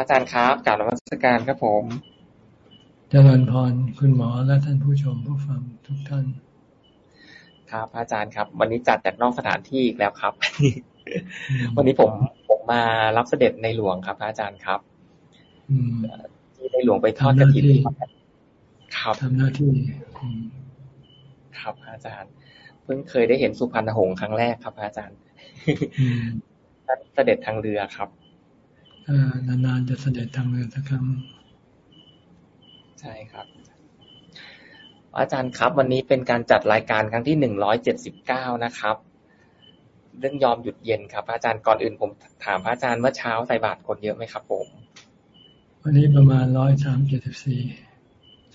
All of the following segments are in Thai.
ระอาจารย์ครับกล่าวนมัสการครับผมเจริญพรคุณหมอและท่านผู้ชมผู้ฟังทุกท่าน ครับอาจารย์ครับ วันนี้จัดจากนอกสถานที่อีกแล้วครับ วันนี้ผมผมมารับเสด็จในหลวงครับอาจารย์ครับที่ในหลวงไปทอดกระถิ่นครับทำหน้าที่ครับอาจารย์ เพิ่งเคยได้เห็นสุพรรณหงษ์ครั้งแรกครับอาจารย์เสด็จทางเรือครับ นานๆจะเสด็จทางเรือสักครั้งใช่ครับ อาจารย์ครับ วันนี้เป็นการจัดรายการครั้งที่หนึ่งร้อยเจ็ดสิบเก้านะครับ เรื่องยอมหยุดเย็นครับ อาจารย์ก่อนอื่นผมถามพระอาจารย์เมื่อเช้าใส่บาตรคนเยอะไหมครับผม วันนี้ประมาณร้อยสามเจ็ดสิบสี่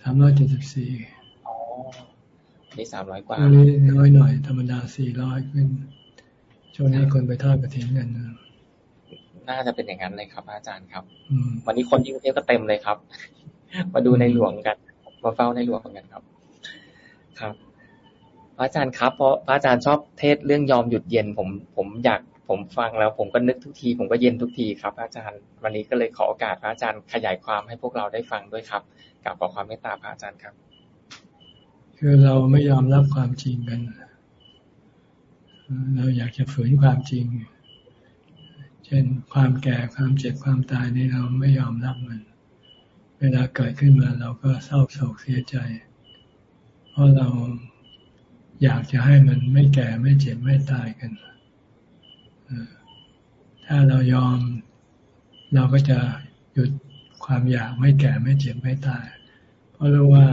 สามร้อยเจ็ดสิบสี่อ๋อนี่สามร้อยกว่าวันนี้น้อยหน่อยธรรมดาสี่ร้อยขึ้นช่วงนี้คนไปทอดกระถิ่นกันนะ น่าจะเป็นอย่างนั้นเลยครับ อาจารย์ครับวันนี้คนที่กรุงเทพก็เต็มเลยครับ มาดูในหลวงกัน มาเฝ้าในหลวงกันครับ ครับพระอาจารย์ครับเพราะพระอาจารย์ชอบเทศเรื่องยอมหยุดเย็น ผมผมอยากผมฟังแล้ว ผมก็นึกทุกที ผมก็เย็นทุกทีครับอาจารย์วันนี้ก็เลยขอโอกาสพระอาจารย์ขยายความให้พวกเราได้ฟังด้วยครับกลับขอความเมตตาพระอาจารย์ครับ คือเราไม่ยอมรับความจริงกัน เราอยากจะฝืนความจริง เช่นความแก่ความเจ็บความตายนี่เราไม่ยอมรับมัน เวลาเกิดขึ้นมาเราก็เศร้าโศกเสียใจ เพราะเราอยากจะให้มันไม่แก่ไม่เจ็บไม่ตายกัน ถ้าเรายอมเราก็จะหยุดความอยากไม่แก่ไม่เจ็บไม่ตาย เพราะรู้ว่า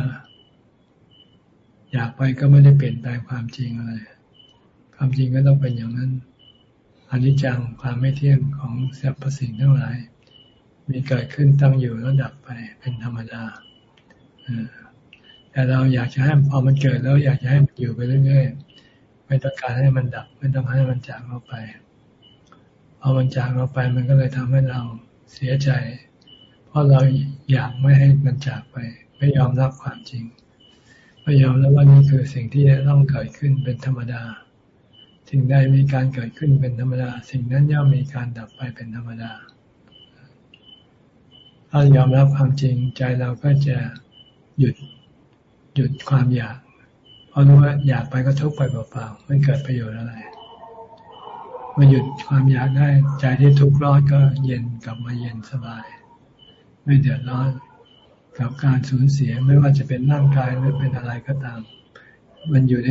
อยากไปก็ไม่ได้เปลี่ยนแปลงความจริงอะไร ความจริงก็ต้องเป็นอย่างนั้น อนิจจังความไม่เที่ยงของสรรพสิ่งทั้งหลาย มีเกิดขึ้นตั้งอยู่แล้วดับไปเป็นธรรมดาแต่เราอยากจะให้พอมันเกิดแล้วอยากจะให้มันอยู่ไปเรื่อยๆไม่ต้องการให้มันดับ ไม่ต้องให้มันจากเราไปพอมันจากเราไปมันก็เลยทำให้เราเสียใจ เพราะเราอยากไม่ให้มันจากไป ไม่ยอมรับความจริง ไม่ยอมรับว่านี่คือสิ่งที่ต้องเกิดขึ้นเป็นธรรมดา สิ่งใดมีการเกิดขึ้นเป็นธรรมดา สิ่งนั้นย่อมมีการดับไปเป็นธรรมดา ถ้ายอมรับความจริงใจเราก็จะหยุดหยุดความอยาก เพราะรู้ว่าอยากไปก็ทุกข์ไปเปล่าๆไม่เกิดประโยชน์อะไรมาหยุดความอยากได้ใจที่ทุกข์ร้อนก็เย็นกลับมาเย็นสบาย ไม่เดือดร้อนกับการสูญเสียไม่ว่าจะเป็นร่างกายหรือเป็นอะไรก็ตาม มันอยู่ใน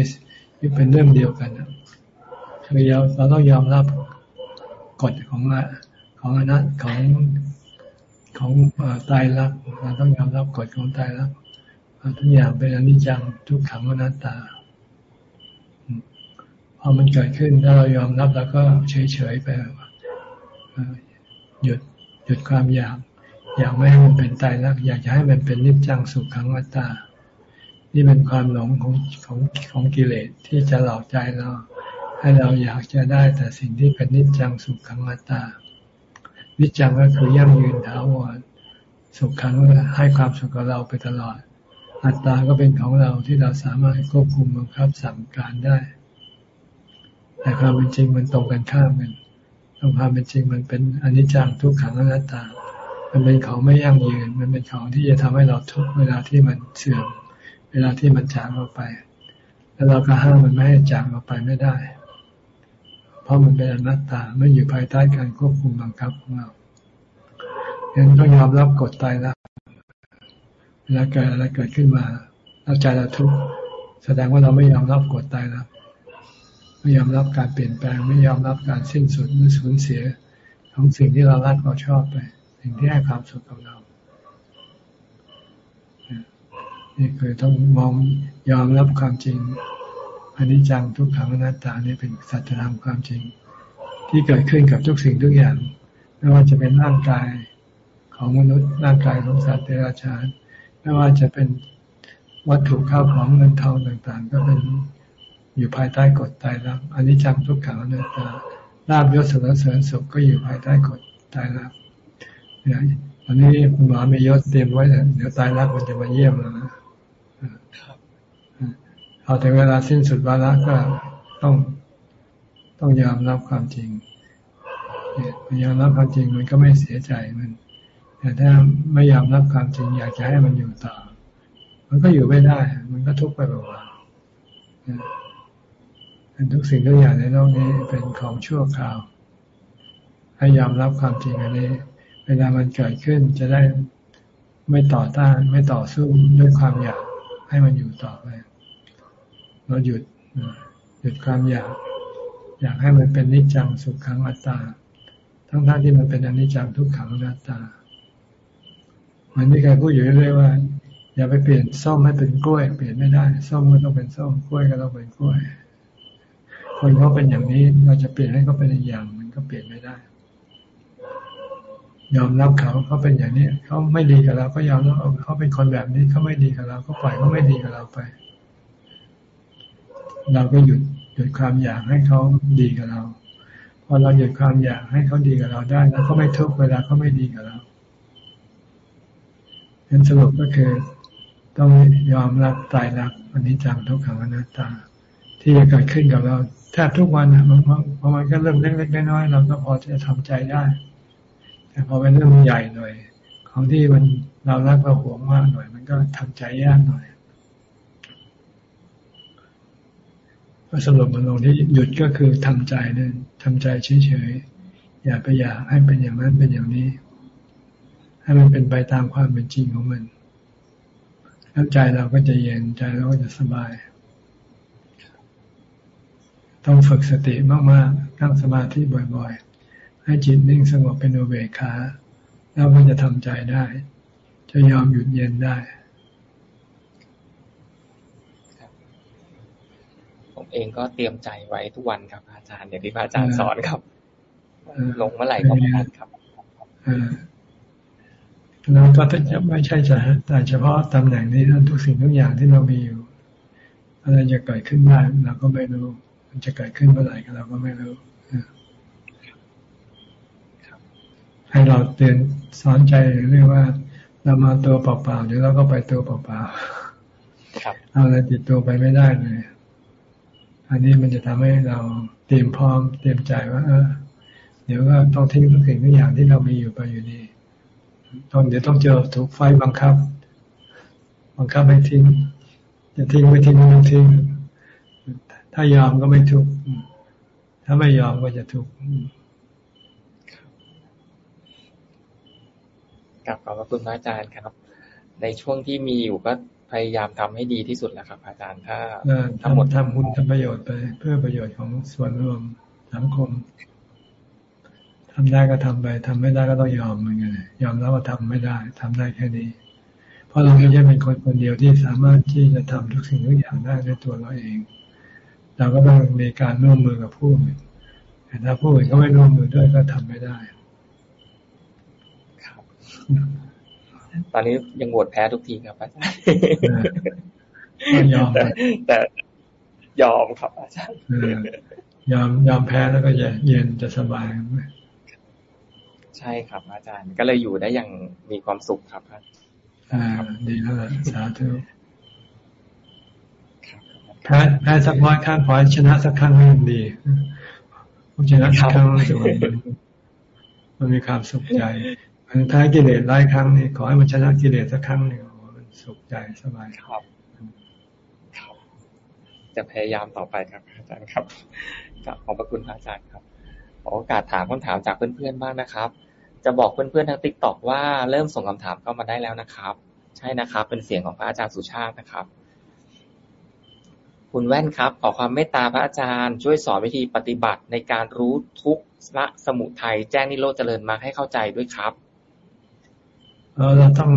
เป็นเรื่องเดียวกัน คือเราเราต้องยอมรับกฎของของอนัตของของตายรักเราต้องยอมรับกฎของตายรักทุกอย่างเป็นอนิจจังทุกขังอนัตตาพอมันเกิดขึ้นถ้าเรายอมรับแล้วก็เฉยๆไปหยุดหยุดความอยากอยากไม่ให้มันเป็นตายรัก อยากจะให้มันเป็นนิจจังสุขขังอนัตตา นี่เป็นความหลงของของของกิเลสที่จะหลอกใจเรา ให้เราอยากจะได้แต่สิ่งที่เป็นนิจจังสุขขังอัตตา นิจจังก็คือยั่งยืนถาวร สุขขังให้ความสุขกับเราไปตลอด อัตตาก็เป็นของเราที่เราสามารถควบคุมบังคับสั่งการได้ แต่ความเป็นจริงมันตรงกันข้ามกันความเป็นจริงมันเป็นอนิจจังทุกขังอนัตตา มันเป็นของไม่ยั่งยืน มันเป็นของที่จะทำให้เราทุกเวลาที่มันเสื่อม เวลาที่มันจากเราไป แล้วเราก็ห้ามมันไม่ให้จากเราไปไม่ได้ ราะมันเป็นอนัตตาไม่อยู่ภายใต้การควบคุมบังคับของเราฉะนั้นต้องยอมรับกฎตายแล้วเวลาเกิดอะไรเกิดขึ้นมาเราใจเราทุกข์แสดงว่าเราไม่ยอมรับกฎตายแล้วไม่ยอมรับการเปลี่ยนแปลง ไม่ยอมรับการสิ้นสุดหรือสูญเสีย ของสิ่งที่เรารักเราชอบไป สิ่งที่ให้ความสุขกับเรานี่คือต้องมองยอมรับความจริง อนิจจังทุกขังอนัตตานี่เป็นสัจธรรมความจริง ที่เกิดขึ้นกับทุกสิ่งทุกอย่าง ไม่ว่าจะเป็นร่างกายของมนุษย์ร่างกายของสัตว์เดรัจฉานไม่ว่าจะเป็นวัตถุข้าวของเงินทองต่างๆ ก็เป็นอยู่ภายใต้กฎตายรักอนิจจังทุกขังอนัตตาลาบยศสรรเสริญสุขก็อยู่ภายใต้กฎตายรักเนี่ยวันนี้คุณหมอมียศเตรียมไว้เดี๋ยวตายรักมันจะมาเยี่ยมแล้วนะพ อถึงเวลาสิ้นสุดวาระก็ต้องต้องยอมรับความจริงเนี่ยยอมรับความจริงมันก็ไม่เสียใจมัน แต่ถ้าไม่ยอมรับความจริง อยากจะให้มันอยู่ต่อ มันก็อยู่ไม่ได้ มันก็ทุกข์ไปเปล่าๆทุกสิ่งทุกอย่างในโลกนี้เป็นของชั่วคราว ให้ยอมรับความจริงอันนี้ เวลามันเกิดขึ้นจะได้ไม่ต่อต้าน ไม่ต่อสู้ด้วยความอยากให้มันอยู่ต่อไป เราหยุดหยุดความอยาก อยากให้มันเป็นนิจจังสุขขังอัตตา ทั้งๆที่มันเป็นอนิจจังทุกขังอัตตามันมีใครพูดอยู่เรื่อยๆว่า อย่าไปเปลี่ยนส้มให้เป็นกล้วย เปลี่ยนไม่ได้ส้มก็ต้องเป็นส้มกล้วยก็ต้องเป็นกล้วย คนเขาเป็นอย่างนี้เราจะเปลี่ยนให้เขาเป็นอีกอย่างมันก็เปลี่ยนไม่ได้ ยอมรับเขาเขาเป็นอย่างนี้เขาไม่ดีกับเราก็ยอมรับเขาเป็นคนแบบนี้เขาไม่ดีกับเราก็ปล่อยเขาไม่ดีกับเราไป เราก็หยุดหยุดความอยากให้เขาดีกับเรา พอเราหยุดความอยากให้เขาดีกับเราได้แล้วก็ไม่ทุกเวลาเขาไม่ดีกับเราเห็นสรุปก็คือต้องยอมรับตายรักอันนี้จังทุกขังอนัตตา ที่จะเกิดขึ้นกับเราแทบทุกวันนะบางบางวันก็เริ่มเล็กๆน้อยๆเราก็พอจะทำใจได้ แต่พอเป็นเรื่องใหญ่หน่อย ของที่มันเรารักเราหวงมากหน่อย มันก็ทำใจยากหน่อย ก็สรุปมันลงที่หยุดก็คือทำใจนั่นทำใจเฉยๆอย่าไปอยากให้เป็นอย่างนั้นเป็นอย่างนี้ ให้มันเป็นไปตามความเป็นจริงของมันแล้วใจเราก็จะเย็นใจเราก็จะสบาย ต้องฝึกสติมากๆตั้งสมาธิบ่อยๆ ให้จิตนิ่งสงบเป็นอุเบกขาแล้วมันจะทำใจได้ จะยอมหยุดเย็นได้ ผมเองก็เตรียมใจไว้ทุกวันครับอาจารย์อย่างที่พระอาจารย์สอนครับลงเมื่อไหร่ก็มาครับแล้วก็จะไม่ใช่จะแต่เฉพาะตำแหน่งนี้ทุกสิ่งทุกอย่างที่เรามีอยู่อะไรจะเกิดขึ้นได้เราก็ไม่รู้ มันจะเกิดขึ้นเมื่อไหร่เราก็ไม่รู้ให้เราเตือนสอนใจเรียกว่าเรามาตัวเปล่าๆเดี๋ยวเราก็ไปตัวเปล่าๆเอาอะไรติดตัวไปไม่ได้เลย อันนี้มันจะทำให้เราเตรียมพร้อมเตรียมใจว่า เออเดี๋ยวก็ต้องทิ้งทุกสิ่งทุกอย่างที่เรามีอยู่ไปอยู่ดีต้องเดี๋ยวต้องเจอถูกไฟบังคับ บังคับให้ทิ้งจะทิ้งไม่ทิ้งก็ต้องทิ้ง ถ้ายอมก็ไม่ทุกข์ถ้าไม่ยอมก็จะทุกข์กับขอบพระคุณพระอาจารย์ครับ ในช่วงที่มีอยู่ก็ พยายามทำให้ดีที่สุดแล้วครับ อาจารย์ถ้าทั้งหมดทำบุญทำประโยชน์ไป เพื่อประโยชน์ของส่วนรวมสังคมทำได้ก็ทำไปทำไม่ได้ก็ต้องยอมเหมือนกันยอมแล้วว่าทำไม่ได้ทำได้แค่นี้ เพราะเราไม่ใช่เป็นคนคนเดียวที่สามารถที่จะทำทุกสิ่งทุกอย่างได้ด้วยตัวเราเอง เราก็ต้องมีการร่วมมือกับผู้อื่นแต่ถ้าผู้อื่นก็ไม่ร่วมมือด้วยก็ทำไม่ได้ ครับ ตอนนี้ยังโหวตแพ้ทุกทีครับอาจารย์ยอมแต่ยอมครับอาจารย์ยอมยอมแพ้แล้วก็จะเย็นจะสบายใช่ครับ อาจารย์ก็เลยอยู่ได้อย่างมีความสุขครับอ่าดีแล้วสาธุแพ้แพ้สักร้อยครั้งขอชนะสักครั้งให้ดีชนะสักครั้งรู้สึกว่ามันมีความสุขใจ มันแพ้กิเลสหลายครั้งนี่ขอให้มันชนะกิเลสสักครั้งหนึ่งมันสุขใจสบายครับจะพยายามต่อไปครับ อาจารย์ครับขอบพระคุณอาจารย์ครับขอโอกาสถามคำถามจากเพื่อนๆบ้างนะครับ จะบอกเพื่อนๆทางติ๊กต็อกว่าเริ่มส่งคำถามเข้ามาได้แล้วนะครับ ใช่นะครับ เป็นเสียงของพระอาจารย์สุชาตินะครับ คุณแว่นครับ ขอความเมตตาพระอาจารย์ ช่วยสอนวิธีปฏิบัติในการรู้ทุกขละสมุทัยแจ้งนิโรธเจริญมาให้เข้าใจด้วยครับ เออเราต้อง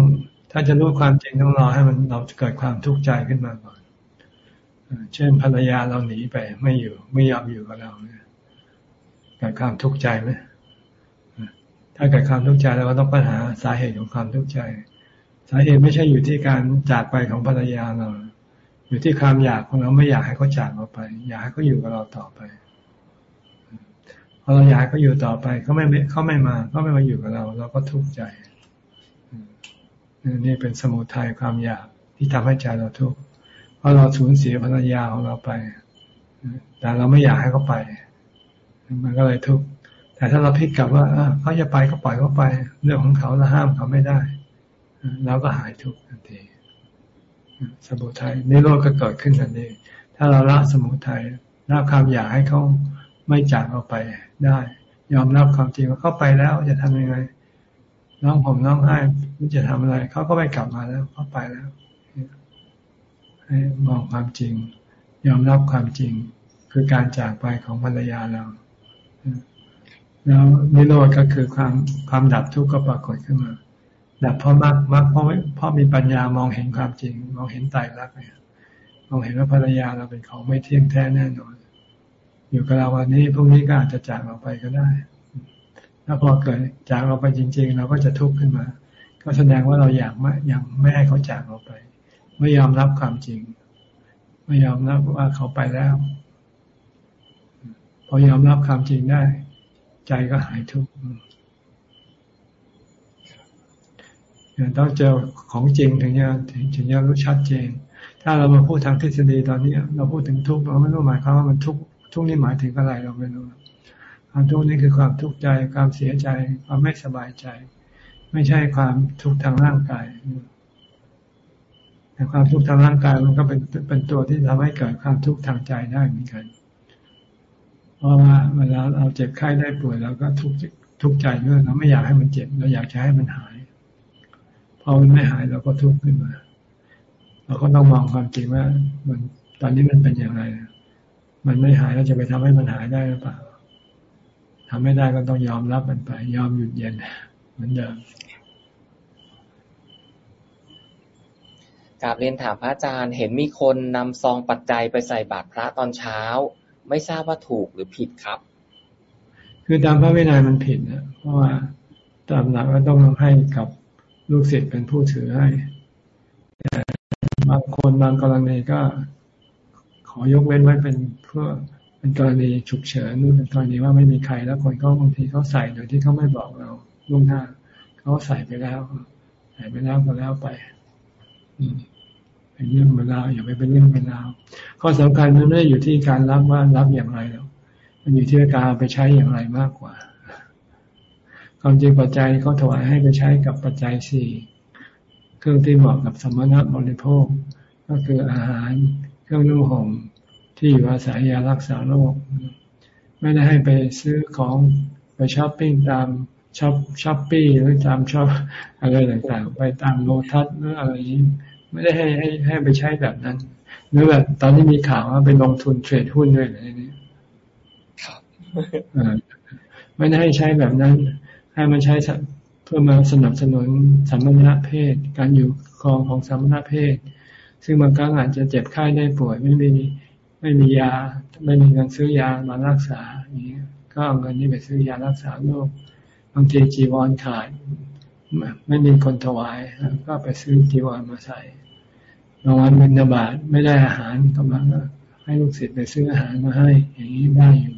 ถ้าจะรู้ความจริงต้องรอให้มันเราเกิดความทุกข์ใจขึ้นมาก่อนเช่นภรรยาเราหนีไปไม่อยู่ไม่ยอมอยู่กับเราเนี่ยเกิดความทุกข์ใจไหมถ้าเกิดความทุกข์ใจเราก็ต้องปัญหาสาเหตุของความทุกข์ใจ สาเหตุไม่ใช่อยู่ที่การจากไปของภรรยาเรา อยู่ที่ความอยากของเราไม่อยากให้เขาจากเราไป อยากให้เขาอยู่กับเราต่อไปพอเราอยากเขาอยู่ต่อไปเขาไม่เขาไม่มาเขาไม่มาอยู่กับเรา เราก็ทุกข์ใจ นี่เป็นสมุทัยความอยากที่ทำให้ใจเราทุกข์เพราะเราสูญเสียภรรยาของเราไป แต่เราไม่อยากให้เขาไป มันก็เลยทุกข์แต่ถ้าเราพิกกลับว่าเขาจะไปก็ปล่อยเขาไป เรื่องของเขาเราห้ามเขาไม่ได้เราก็หายทุกข์ทันทีสมุทัยนิโรธก็เกิดขึ้นทันทีถ้าเราละสมุทัยละความอยากให้เขาไม่จากเราไปได้ ยอมรับความจริงว่าเขาไปแล้วจะทำยังไง น้องผมน้องให้ จะทำอะไรเขาก็ไม่กลับมาแล้วเขาไปแล้วให้มองความจริง ยอมรับความจริง คือการจากไปของภรรยาเราแล้วนิโรธก็คือความความดับทุกข์ก็ปรากฏขึ้นมา ดับเพราะมากมากเพราะเพราะมีปัญญามองเห็นความจริง มองเห็นไตรลักษณ์เนี่ยมองเห็นว่าภรรยาเราเป็นของไม่เที่ยงแท้แน่นอน อยู่กับเราวันนี้พรุ่งนี้ก็อาจจะจากเราไปก็ได้ถ้าพอเกิดจากเราไปจริง ๆ เราก็จะทุกข์ขึ้นมา ก็แสดงว่าเราอยากไม่ยังไม่ให้เขาจากเราไป ไม่ยอมรับความจริง ไม่ยอมรับว่าเขาไปแล้ว พอยอมรับความจริงได้ ใจก็หายทุกข์ต้องเจอของจริงถึงจะถึงจะรู้ชัดเจน ถ้าเรามาพูดทางทฤษฎีตอนนี้เราพูดถึงทุกข์เราไม่รู้หมายความว่ามันทุกข์ทุกข์นี่หมายถึงอะไรเราไม่รู้ความทุกข์นี่คือความทุกข์ใจความเสียใจ ความไม่สบายใจ ไม่ใช่ความทุกข์ทางร่างกายแต่ความทุกข์ทางร่างกายมันก็เป็นเป็นตัวที่ทำให้เกิดความทุกข์ทางใจได้เหมือนกัน เพราะว่าเวลาเราเจ็บไข้ได้ป่วยเราก็ทุกข์ทุกข์ใจด้วยเราไม่อยากให้มันเจ็บเราอยากจะให้มันหายพอมันไม่หายเราก็ทุกข์ขึ้นมา เราก็ต้องมองความจริงว่า มันตอนนี้มันเป็นอย่างไร มันไม่หายเราจะไปทำให้มันหายได้หรือเปล่าทำไม่ได้ก็ต้องยอมรับมันไป ยอมหยุดเย็น เหมือนเดิมกราบเรียนถามพระอาจารย์ เห็นมีคนนำซองปัจจัยไปใส่บาตรพระตอนเช้า ไม่ทราบว่าถูกหรือผิดครับ คือตามพระวินัยมันผิดนะเพราะว่าตามหลักก็ต้องให้กับลูกศิษย์เป็นผู้ถือให้แต่บางคนบางกรณีก็ขอยกเว้นไว้เป็นเพื่อเป็นกรณีฉุกเฉินนู่นเป็นกรณีว่าไม่มีใครแล้วคนก็บางทีเขาใส่โดยที่เขาไม่บอกเรา ล่วงหน้า เขาใส่ไปแล้วใส่ไปแล้วก็แล้วไปเป็นเรื่องเวลาอย่าไปเป็นเรื่องเวลาข้อสำคัญมันไม่ได้อยู่ที่การรับว่ารับอย่างไรหรอกมันอยู่ที่การไปใช้อย่างไรมากกว่า ความจริงปัจจัยเขาถวายให้ไปใช้กับปัจจัยสี่เครื่องที่เหมาะกับสมณะบริโภค ก็คืออาหารเครื่องนุ่งห่มที่อยู่อาศัยยารักษาโรคไม่ได้ให้ไปซื้อของไปช้อปปิ้งตาม shop Shopee หรือตาม shopอะไรต่างๆ ไปตามโลทัศหรืออะไรนี้ไม่ได้ให้ให้ให้ไปใช้แบบนั้น หรือแบบตอนที่มีข่าวว่าไปลงทุนเทรดหุ้นด้วยอะไรนี้ไม่ได้ให้ใช้แบบนั้น ให้มันใช้เพื่อมาสนับสนุนสัมมณเพศ การอยู่ครองของสัมมณเพศ ซึ่งบางครั้งอาจจะเจ็บไข้ได้ป่วย ไม่มีไม่มียา ไม่มีเงินซื้อยามารักษาอย่างนี้ก็เอาเงินนี้ไปซื้อยารักษาโรค บางทีจีวรขาดไม่มีคนถวาย ก็ไปซื้อจีวรมาใส่บางวันบินบาตไม่ได้อาหารก็มาให้ลูกศิษย์ไปซื้ออาหารมาให้ อย่างนี้ได้อยู่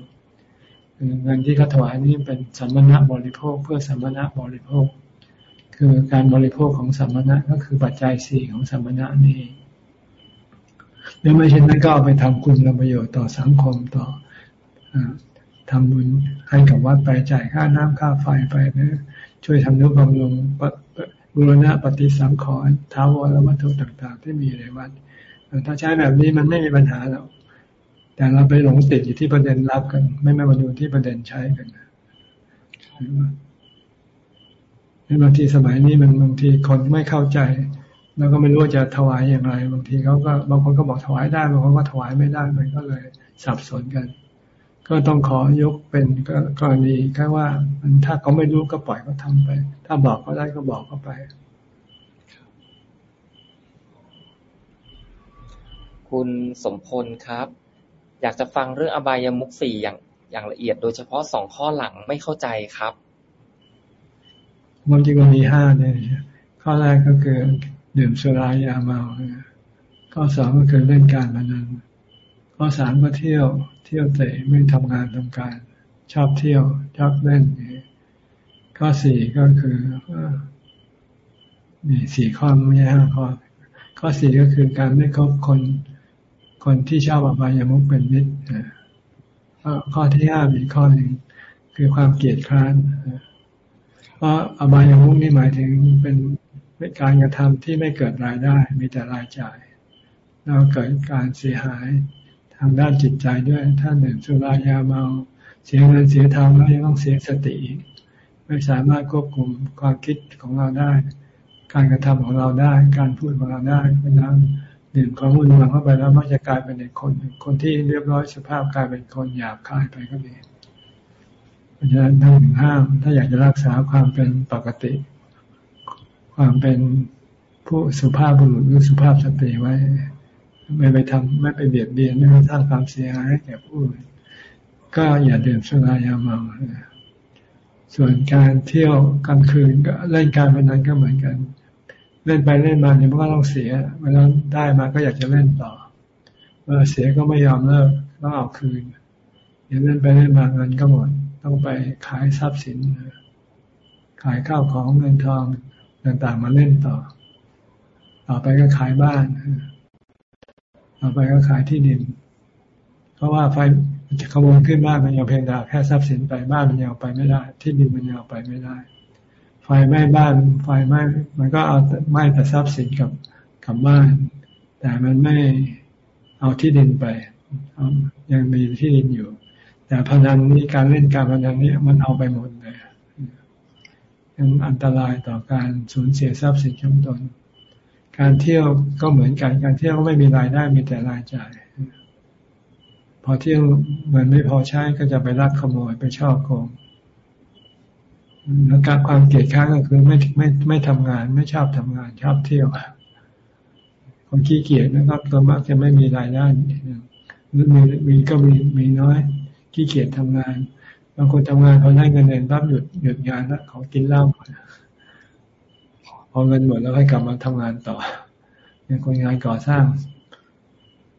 เงินที่เขาถวายนี่เป็นสัมมณะบริโภคเพื่อสัมมณะบริโภค คือการบริโภคของสัมมณะก็คือปัจจัยสี่ของสัมมณะนี่แล้วไม่เช่นนั้นก็เอาไปทำคุณประโยชน์ต่อสังคมต่อ ทำบุญให้กับวัดไปจ่ายค่าน้ำค่าไฟไปนะช่วยทำนุบำรุงบุรณะปฏิสังขรณ์ท้าวรวัตถุต่าง ๆ ที่มีในวัดถ้าใช้แบบนี้มันไม่มีปัญหาแล้วแต่เราไปหลงติดอยู่ที่ประเด็นรับกัน ไม่ไม่มาดูที่ประเด็นใช้กันในบางทีสมัยนี้มันบางทีคนไม่เข้าใจ แล้วก็ไม่รู้จะถวายอย่างไร บางทีเขาก็บางคนก็บอกถวายได้บางคนก็ถวายไม่ได้มันก็เลยสับสนกัน ก็ต้องขอยกเป็นกรณีแค่ว่ามันถ้าเขาไม่รู้ก็ปล่อยเขาทาไป ถ้าบอกก็ได้ก็บอกเขาไป คุณสมพลครับ อยากจะฟังเรื่องอบายามุขสี่อย่างอย่างละเอียด โดยเฉพาะสองข้อหลังไม่เข้าใจครับมันจริงมันมีห้าเนี่ยข้อแรกก็คือดื่มสุรายาเมาข้อสองก็คือเล่นการพนัน ข้อสามก็เที่ยว เที่ยวเตะไม่ทำงานทำการ ชอบเที่ยว ชอบเล่นข้อสี่ก็คือมีสี่ข้อไม่ใช่ห้าข้อ ข้อสี่ก็คือการไม่คบคน คนที่ชอบอบายามุขเป็นมิตรข้อที่ห้ามีข้อหนึ่งคือความเกลียดคร้านเพราะอบายามุกนี่หมายถึงเป็นการกระทำที่ไม่เกิดรายได้ มีแต่รายจ่าย แล้วเกิดการเสียหาย ทางด้านจิตใจด้วย ถ้าดื่มสุรายาเมาเสียเงินเสียทองแล้วยังต้องเสียสติอีกไม่สามารถควบคุมความคิดของเราได้ การกระทำของเราได้ การพูดของเราได้เพราะนั้นดื่มของมุนมาเข้าไปแล้วมักจะกลายเป็นคน คนที่เรียบร้อยสภาพกลายเป็นคนหยาบคายไปก็มีเพราะฉะนั้นท่านห้าม ถ้าอยากจะรักษาความเป็นปกติ ความเป็นผู้สุภาพบุรุษหรือสุภาพสตรีไว้ ไม่ไปทำไม่ไปเบียดเบียนไม่ไปสร้างความเสียหายให้แก่ผู้อื่นก็อย่าดื่มสุรายาเมาส่วนการเที่ยวกลางคืนก็เล่นการพนันก็เหมือนกัน เล่นไปเล่นมาเนี่ยมันก็ต้องเสียเวลาได้มาก็อยากจะเล่นต่อเวลาเสียก็ไม่ยอมเลิกต้องเอาคืนเดี๋ยวเล่นไปเล่นมาเงินก็หมดต้องไปขายทรัพย์สิน ขายข้าวของเงินทองต่างๆมาเล่นต่อ ต่อไปก็ขายบ้าน ต่อไปก็ขายที่ดิน เพราะว่าไฟจะขโมยขึ้นบ้านมันยังเพียงแต่แค่ทรัพย์สินไปบ้านมันยังไปไม่ได้ ที่ดินมันยังไปไม่ได้ ไฟไหม้บ้านไฟไหม้มันก็เอาไหม้แต่ทรัพย์สินกับกับบ้าน แต่มันไม่เอาที่ดินไปยังมีที่ดินอยู่ แต่พนันนี้การเล่นการพนันนี้มันเอาไปหมดเลยยังอันตรายต่อการสูญเสียทรัพย์สินของตน การเที่ยวก็เหมือนกัน การเที่ยวก็ไม่มีรายได้มีแต่รายจ่าย พอเที่ยวเงินไม่พอใช้ก็จะไปรักขโมยไปชอบโกงแล้วการความเกลียดข้างก็คือไม่ไม่ไม่ทำงาน ไม่ชอบทำงานชอบเที่ยวคนขี้เกียจนะครับตัวมากจะไม่มีรายได้หรือมีมีก็มีมีน้อยขี้เกียจทำงานบางคนทำงานพอได้เงินเดือนปั๊บหยุดหยุดงานแล้วเขากินเหล้าพอ อเงินหมดแล้วให้กลับมาทำงานต่อเป็นคนงานก่อสร้าง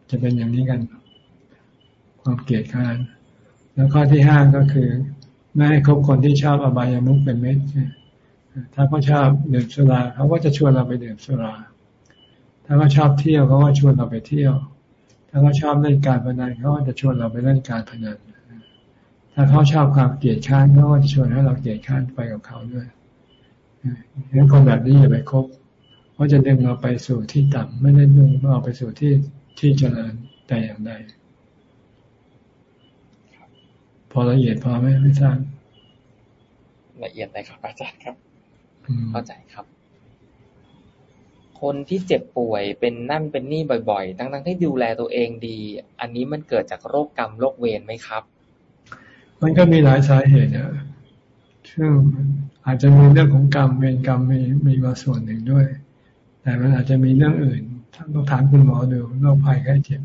จะเป็นอย่างนี้กัน ความเกลียดข้านแล้วข้อที่ห้าก็คือ ไม่ให้คบคนที่ชอบอบายามุขเป็นเม็ดถ้าเขาชอบดื่มสุราเขาก็จะชวนเราไปดื่มสุรา ถ้าเขาชอบเที่ยวเขาก็ชวนเราไปเที่ยว ถ้าเขาชอบเล่นการพนันเขาก็จะชวนเราไปเล่นการพนันถ้าเขาชอบความเกลียดข้านเขาก็จะชวนให้เราเกลียดข้านไปกับเขาด้วย ฉะนั้นคนแบบนี้อย่าไปคบเพราะจะดึงเราไปสู่ที่ต่ำไม่ได้ดึงเราไปสู่ที่ที่เจริญแต่อย่างใดพอละเอียดพอไหมไม่ทราบละเอียดเลยครับอาจารย์ครับเข้าใจครับ คนที่เจ็บป่วยเป็นนั่นเป็นนี่บ่อยๆ ทั้งๆที่ดูแลตัวเองดี อันนี้มันเกิดจากโรคกรรมโรคเวรไหมครับ มันก็มีหลายสาเหตุนะซึ่ง อาจจะมีเรื่องของกรรมเวรกรรมมีมีมาส่วนหนึ่งด้วย แต่มันอาจจะมีเรื่องอื่นต้องถามคุณหมอดูโรคภัยไข้เจ็บ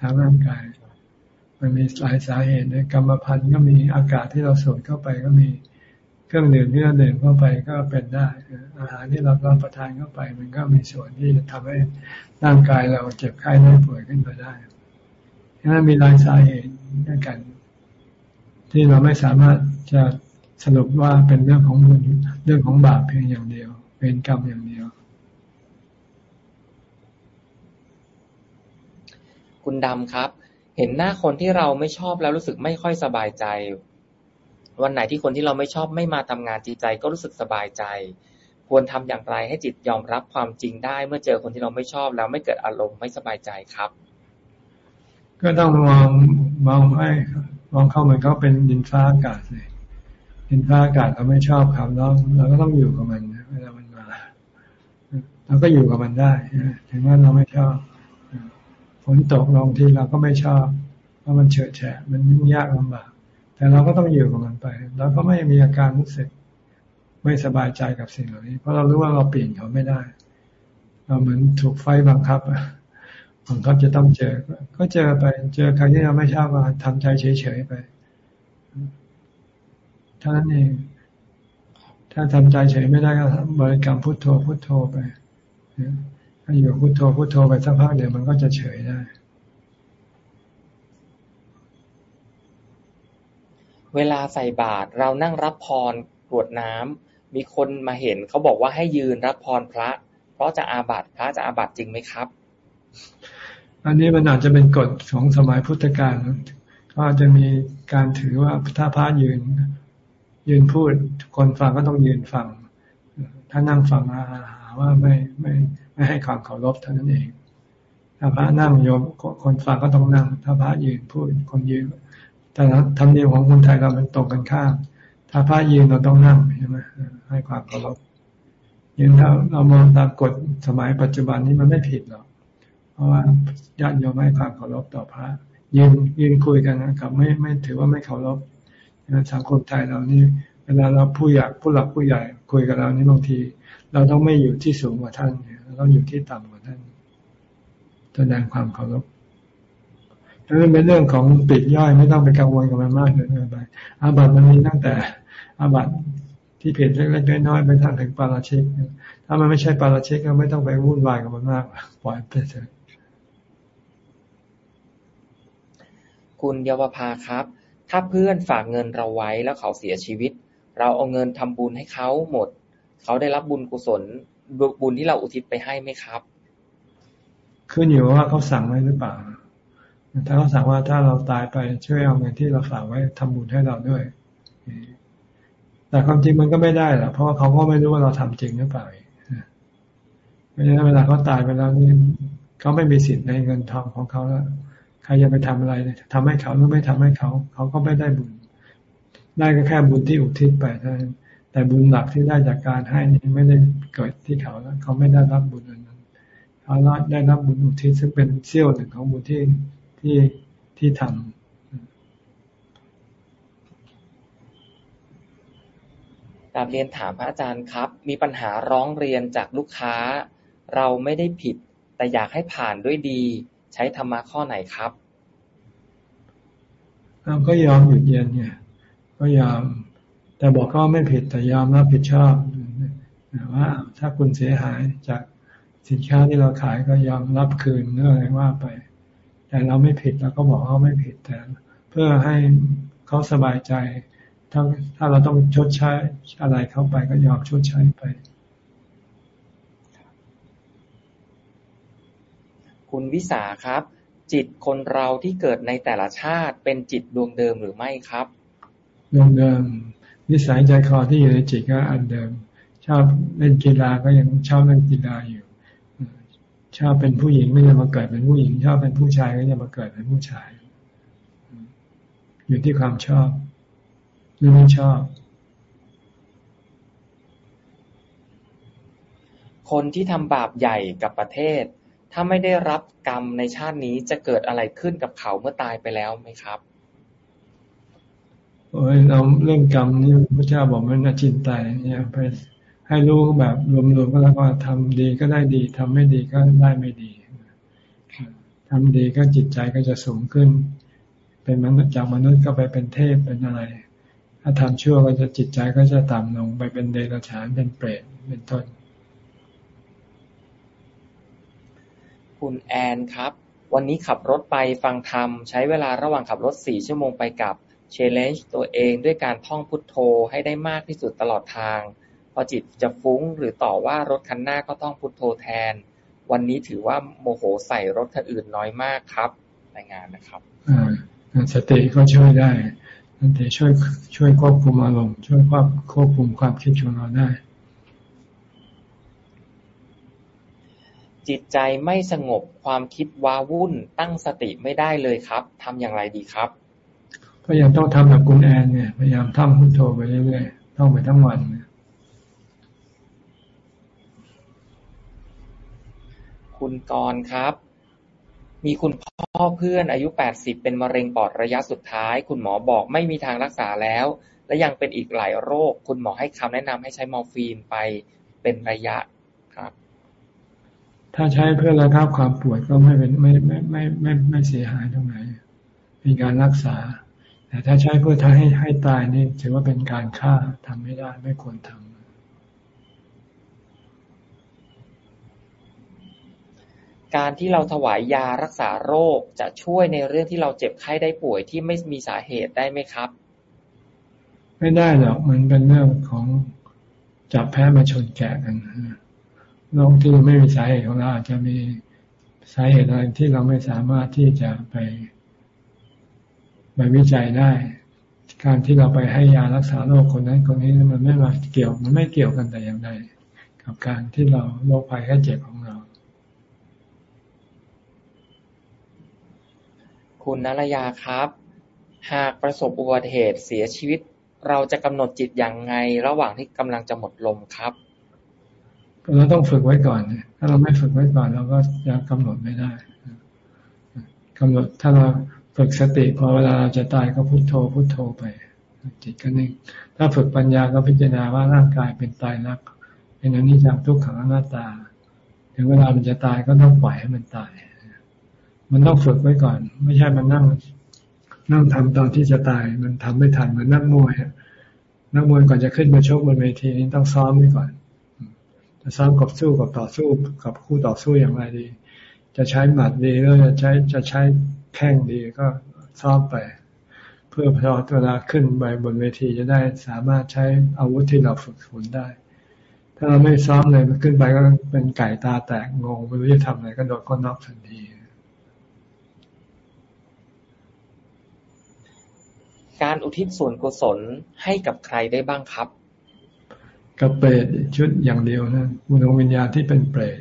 ทางร่างกาย มันมีหลายสาเหตุในกรรมพันธุ์ก็มีอากาศที่เราสูดเข้าไปก็มีเครื่องดื่มที่เราดื่มเข้าไปก็เป็นได้ อาหารที่เรารับประทานเข้าไป มันก็มีส่วนที่จะทำให้ร่างกายเราเจ็บไข้ได้ป่วยขึ้นมาได้ฉะนั้นมีหลายสาเหตุด้วยกัน ที่เราไม่สามารถจะ สรุปว่าเป็นเรื่องของบุญเรื่องของบาปเพียงอย่างเดียว เป็นกรรมอย่างเดียว คุณดำครับ เห็นหน้าคนที่เราไม่ชอบแล้วรู้สึกไม่ค่อยสบายใจ วันไหนที่คนที่เราไม่ชอบไม่มาทำงานจิตใจก็รู้สึกสบายใจ ควรทำอย่างไรให้จิตยอมรับความจริงได้ เมื่อเจอคนที่เราไม่ชอบแล้วไม่เกิดอารมณ์ไม่สบายใจครับก็ต้องมองมองให้มองเข้ามันก็เป็นดินฟ้าอากาศเลย ดินฟ้าอากาศเราไม่ชอบครับเราเราก็ต้องอยู่กับมันเวลามันมาเราก็อยู่กับมันได้ถึงว่าเราไม่ชอบฝนตกลงที่เราก็ไม่ชอบ เพราะมันเฉอะแฉะมันยุ่งยากลำบากแต่เราก็ต้องอยู่กับมันไปเราก็ไม่มีอาการรู้สึกไม่สบายใจกับสิ่งเหล่านี้ เพราะเรารู้ว่าเราเปลี่ยนเขาไม่ได้เราเหมือนถูกไฟบังคับบังคับจะต้องเจอ ก็เจอไป เจอใครที่เราไม่ชอบมาทำใจเฉยๆไป เท่านั้นเอง ถ้าทำใจเฉยไม่ได้ก็บริกรรมพุทโธพุทโธไปถ้าอยู่พุทโธพุทโธไปสักพักเดี๋ยวมันก็จะเฉยได้ เวลาใส่บาตรเรานั่งรับพรกรวดน้ำมีคนมาเห็นเขาบอกว่าให้ยืนรับพรพระ เพราะจะอาบัติพระจะอาบัติจริงไหมครับ อันนี้มันอาจจะเป็นกฎของสมัยพุทธกาลก็อาจจะมีการถือว่าถ้าพระยืน ยืนพูดคนฟังก็ต้องยืนฟัง ถ้านั่งฟังอาหาว่าไม่ไม่ไม่ให้ความเคารพเท่านั้นเอง ถ้าพระนั่งโยมคนฟังก็ต้องนั่ง ถ้าพระยืนพูดคนยืนแต่ธรรมเนียมของคนไทยเราเป็นตรงกันข้ามถ้าพระยืนเราต้องนั่งใช่ไหมให้ความเคารพยืนถ้าเรามองตามกฎสมัยปัจจุบันนี้มันไม่ผิดหรอกเพราะว่าญาติโยมให้ความเคารพต่อพระยืนยืนคุยกันนะครับ ไม่ไม่ถือว่าไม่เคารพ สังคมไทยเรานี่เวลาเราผู้ใหญ่ผู้หลักผู้ใหญ่คุยกับเรานี่บางที เราต้องไม่อยู่ที่สูงกว่าท่านเราต้องอยู่ที่ต่ำกว่าท่านแสดงความเคารพดังนั้นเป็นเรื่องของปิดย่อยไม่ต้องไปกังวลกับมันมากเลยไปอาบัติมันมีตั้งแต่อาบัติที่ผิดเล็กๆน้อยๆไปทางถึงปาราชิกถ้ามันไม่ใช่ปาราชิกก็ไม่ต้องไปวุ่นวายกับมันมาก ปล่อยไปเถอะคุณเยาวภาครับ ถ้าเพื่อนฝากเงินเราไว้ แล้วเขาเสียชีวิต เราเอาเงินทำบุญให้เขาหมด เขาได้รับบุญกุศล บุญที่เราอุทิศไปให้ไหมครับขึ้นอยู่ว่าเขาสั่งไว้หรือเปล่า ถ้าเขาสั่งว่าถ้าเราตายไปช่วยเอาเงินที่เราฝากไว้ทำบุญให้เราด้วย แต่ความจริงมันก็ไม่ได้หรอกเพราะว่าเขาก็ไม่รู้ว่าเราทำจริงหรือเปล่าเพราะฉะนั้นเวลาเขาตายไปแล้วนี่เขาไม่มีสิทธิ์ในเงินทองของเขาแล้ว ครจะไปทำอะไรทำให้เขาหรือไม่ทำให้เขา เขาก็ไม่ได้บุญ ได้ก็แค่บุญที่อุทิศไปเท่านั้นแต่บุญหลักที่ได้จากการให้นี่ไม่ได้เกิดที่เขาแล้วเขาไม่ได้รับบุญนั้นเขาได้รับบุญอุทิศซึ่งเป็นเสี้ยวหนึ่งของบุญที่ที่ที่ทำกาบเรียนถามพระอาจารย์ครับ มีปัญหาร้องเรียนจากลูกค้า เราไม่ได้ผิด แต่อยากให้ผ่านด้วยดี ใช้ธรรมะข้อไหนครับก็ยอมหยุดเย็นไงก็ยอม แต่บอกก็ไม่ผิดแต่ยอมรับผิดชอบว่าถ้าคุณเสียหายจากสินค้าที่เราขายก็ยอมรับคืนเรื่องอะไรว่าไป แต่เราไม่ผิดเราก็บอกเขาไม่ผิดแต่ เพื่อให้เขาสบายใจถ้าถ้าเราต้องชดใช้อะไรเข้าไปก็ยอมชดใช้ไป คุณวิสาครับ จิตคนเราที่เกิดในแต่ละชาติ เป็นจิตดวงเดิมหรือไม่ครับ ดวงเดิม นิสัยใจคอที่อยู่ในจิตก็อันเดิม ชอบเล่นกีฬาก็ยังชอบเล่นกีฬาอยู่ ชอบเป็นผู้หญิงก็จะมาเกิดเป็นผู้หญิง ชอบเป็นผู้ชายก็จะมาเกิดเป็นผู้ชาย อยู่ที่ความชอบหรือไม่ชอบคนที่ทำบาปใหญ่กับประเทศ ถ้าไม่ได้รับกรรมในชาตินี้จะเกิดอะไรขึ้นกับเขาเมื่อตายไปแล้วไหมครับโอ้ยเราเรื่องกรรมนี่พระเจ้าบอกมันอจินไตเนี่ยไปให้รู้แบบรวมๆก็แล้วว่าทำดีก็ได้ดีทำไม่ดีก็ได้ไม่ดีทำดีก็จิตใจก็จะสูงขึ้น เป็นมนุษย์จากมนุษย์ก็ไปเป็นเทพเป็นอะไร ถ้าทำชั่วก็จะจิตใจก็จะต่ำลงไปเป็นเดรัจฉานเป็นเปรตเป็นต้น คุณแอนครับ วันนี้ขับรถไปฟังธรรม ใช้เวลาระหว่างขับรถสี่ชั่วโมงไปกับเชลเลนจ์ตัวเองด้วยการท่องพุทโธให้ได้มากที่สุดตลอดทาง พอจิตจะฟุ้งหรือต่อว่ารถคันหน้าก็ต้องพุทโธแทน วันนี้ถือว่าโมโหใส่รถคันอื่นน้อยมากครับรายงานนะครับสติก็ช่วยได้สติช่วยช่วยควบคุมอารมณ์ช่วยควบควบคุมความคิดของเราได้ จิตใจไม่สงบ ความคิดว้าวุ่น ตั้งสติไม่ได้เลยครับ ทำอย่างไรดีครับพยายามต้องทำแบบคุณแอนเนี่ย พยายามท่องพุทโธไปเรื่อยๆท่องไปทั้งวันคุณกรครับ มีคุณพ่อเพื่อนอายุแปดสิบเป็นมะเร็งปอดระยะสุดท้าย คุณหมอบอกไม่มีทางรักษาแล้ว และยังเป็นอีกหลายโรค คุณหมอให้คำแนะนำให้ใช้มอร์ฟีนไปเป็นระยะครับ ถ้าใช้เพื่อระงับความปวดก็ไม่เป็นไม่ไม่ไม่ไม่ไม่เสียหายตรงไหน เป็นการรักษา แต่ถ้าใช้เพื่อทำให้ให้ตายนี่ถือว่าเป็นการฆ่าทำไม่ได้ไม่ควรทำการที่เราถวายยารักษาโรคจะช่วยในเรื่องที่เราเจ็บไข้ได้ป่วยที่ไม่มีสาเหตุได้ไหมครับ ไม่ได้หรอกมันเป็นเรื่องของจับแพ้มาชนแกะกัน โรคที่ไม่มีสาเหตุของเราอาจจะมีสาเหตุอะไรที่เราไม่สามารถที่จะไปไปวิจัยได้ การที่เราไปให้ยารักษาโรคคนนั้นคนนี้มันไม่มาเกี่ยวมันไม่เกี่ยวกันแต่อย่างใดกับการที่เราโรคภัยแค่เจ็บของเรา คุณนรยาครับ หากประสบอุบัติเหตุเสียชีวิต เราจะกำหนดจิตอย่างไง ระหว่างที่กำลังจะหมดลมครับ เราต้องฝึกไว้ก่อน ถ้าเราไม่ฝึกไว้ก่อนเราก็ยังกำหนดไม่ได้กำหนดถ้าเราฝึกสติพอเวลาจะตายก็พุโทโธพุโทโธไป จิตก็นิ่ง ถ้าฝึกปัญญาก็พิจารณาว่าร่างกายเป็นตายรัก เป็นอนิจจังทุกขังอนัตตา ถึงเวลามันจะตายก็ต้องปล่อยให้มันตาย มันต้องฝึกไว้ก่อน ไม่ใช่มันนั่ง นั่งทำตอนที่จะตาย มันทำไม่ทันมันนักมวยนักมวยก่อนจะขึ้นมาชกบนเวทีนี้ต้องซ้อมไว้ก่อน จะซ้อมกับสู้กับต่อสู้กับคู่ต่อสู้อย่างไรดี จะใช้หมัดดีหรือจะใช้จะใช้แข้งดีก็ซ้อมไป เพื่อพอเวลาขึ้นไปบนเวทีจะได้สามารถใช้อาวุธที่เราฝึกฝนได้ ถ้าเราไม่ซ้อมเลยมันขึ้นไปก็เป็นไก่ตาแตกงงไม่รู้จะทำอะไรก็โดนก็น็อกทันทีการอุทิศส่วนกุศลให้กับใครได้บ้างครับ กับเปรตชุดอย่างเดียวนะบุญวิญญาณที่เป็นเปรต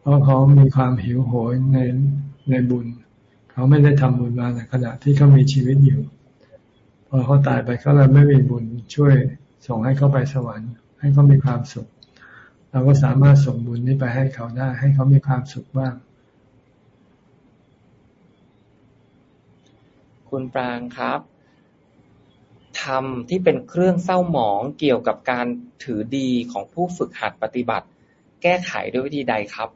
เพราะเขามีความหิวโหยในในบุญ เขาไม่ได้ทำบุญมาในขณะที่เขามีชีวิตอยู่ พอเขาตายไปเขาเลยไม่มีบุญช่วยส่งให้เขาไปสวรรค์ ให้เขามีความสุข เราก็สามารถส่งบุญนี้ไปให้เขาได้ ให้เขามีความสุขบ้าง คุณปรางครับ ธรรมที่เป็นเครื่องเศร้าหมองเกี่ยวกับการถือดีของผู้ฝึกหัดปฏิบัติ แก้ไขด้วยวิธีใดครับ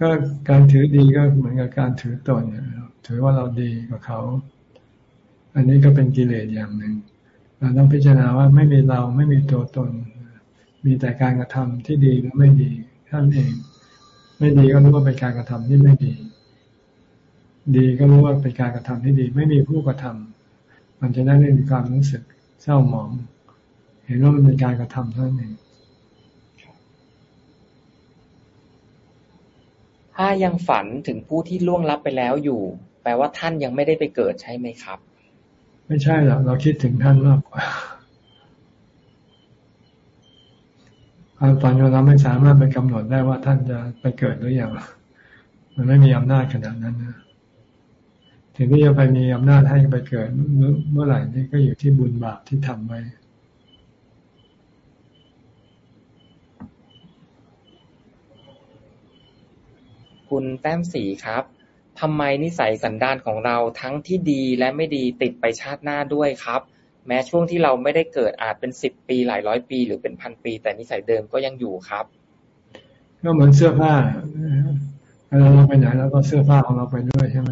ก็การถือดีก็เหมือนกับการถือตนถือว่าเราดีกว่าเขา อันนี้ก็เป็นกิเลสอย่างหนึ่งเราต้องพิจารณาว่าไม่มีเราไม่มีตัวตน มีแต่การกระทำที่ดีหรือไม่ดีท่านเอง ไม่ดีก็รู้ว่าเป็นการกระทำที่ไม่ดี ดีก็รู้ว่าเป็นการกระทำที่ดี ไม่มีผู้กระทำ มันจะได้ไม่มีความรู้สึกเศร้าหมอง เห็นว่ามันเป็นการกระทำเท่านั้นเองถ้ายังฝันถึงผู้ที่ล่วงลับไปแล้วอยู่ แปลว่าท่านยังไม่ได้ไปเกิดใช่ไหมครับ ไม่ใช่หรอกเราคิดถึงท่านมากกว่าความฝันของเราไม่สามารถไปกำหนดได้ว่าท่านจะไปเกิดหรือยังมันไม่มีอำนาจขนาดนั้นนะ ถึงที่จะไปมีอำนาจให้ไปเกิดเมื่อไหร่นี่ก็อยู่ที่บุญบาปที่ทำไว้คุณแต้มสีครับทำไมนิสัยสันดานของเราทั้งที่ดีและไม่ดีติดไปชาติหน้าด้วยครับ แม้ช่วงที่เราไม่ได้เกิดอาจเป็นสิบปีหลายร้อยปี หรือเป็นพันปี แต่นิสัยเดิมก็ยังอยู่ครับ ก็เหมือนเสื้อผ้าเวลาเราไปไหนแล้วก็เสื้อผ้าของเราไปด้วยใช่ไหม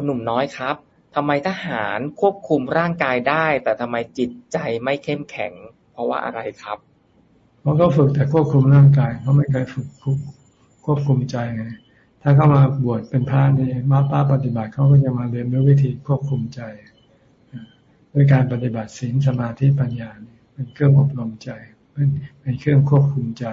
คุณหนุ่มน้อยครับทำไมทหารควบคุมร่างกายได้ แต่ทำไมจิตใจไม่เข้มแข็ง เพราะว่าอะไรครับเพราะเขาฝึกแต่ควบคุมร่างกายเขาไม่เคยฝึกควบคุมใจไงถ้าเข้ามาบวชเป็นพระนี่มาป้าปฏิบัติเขาก็จะมาเรียนรู้วิธีควบคุมใจด้วยการปฏิบัติศีลสมาธิปัญญาเป็นเครื่องอบรมใจเป็นเครื่องควบคุมใจ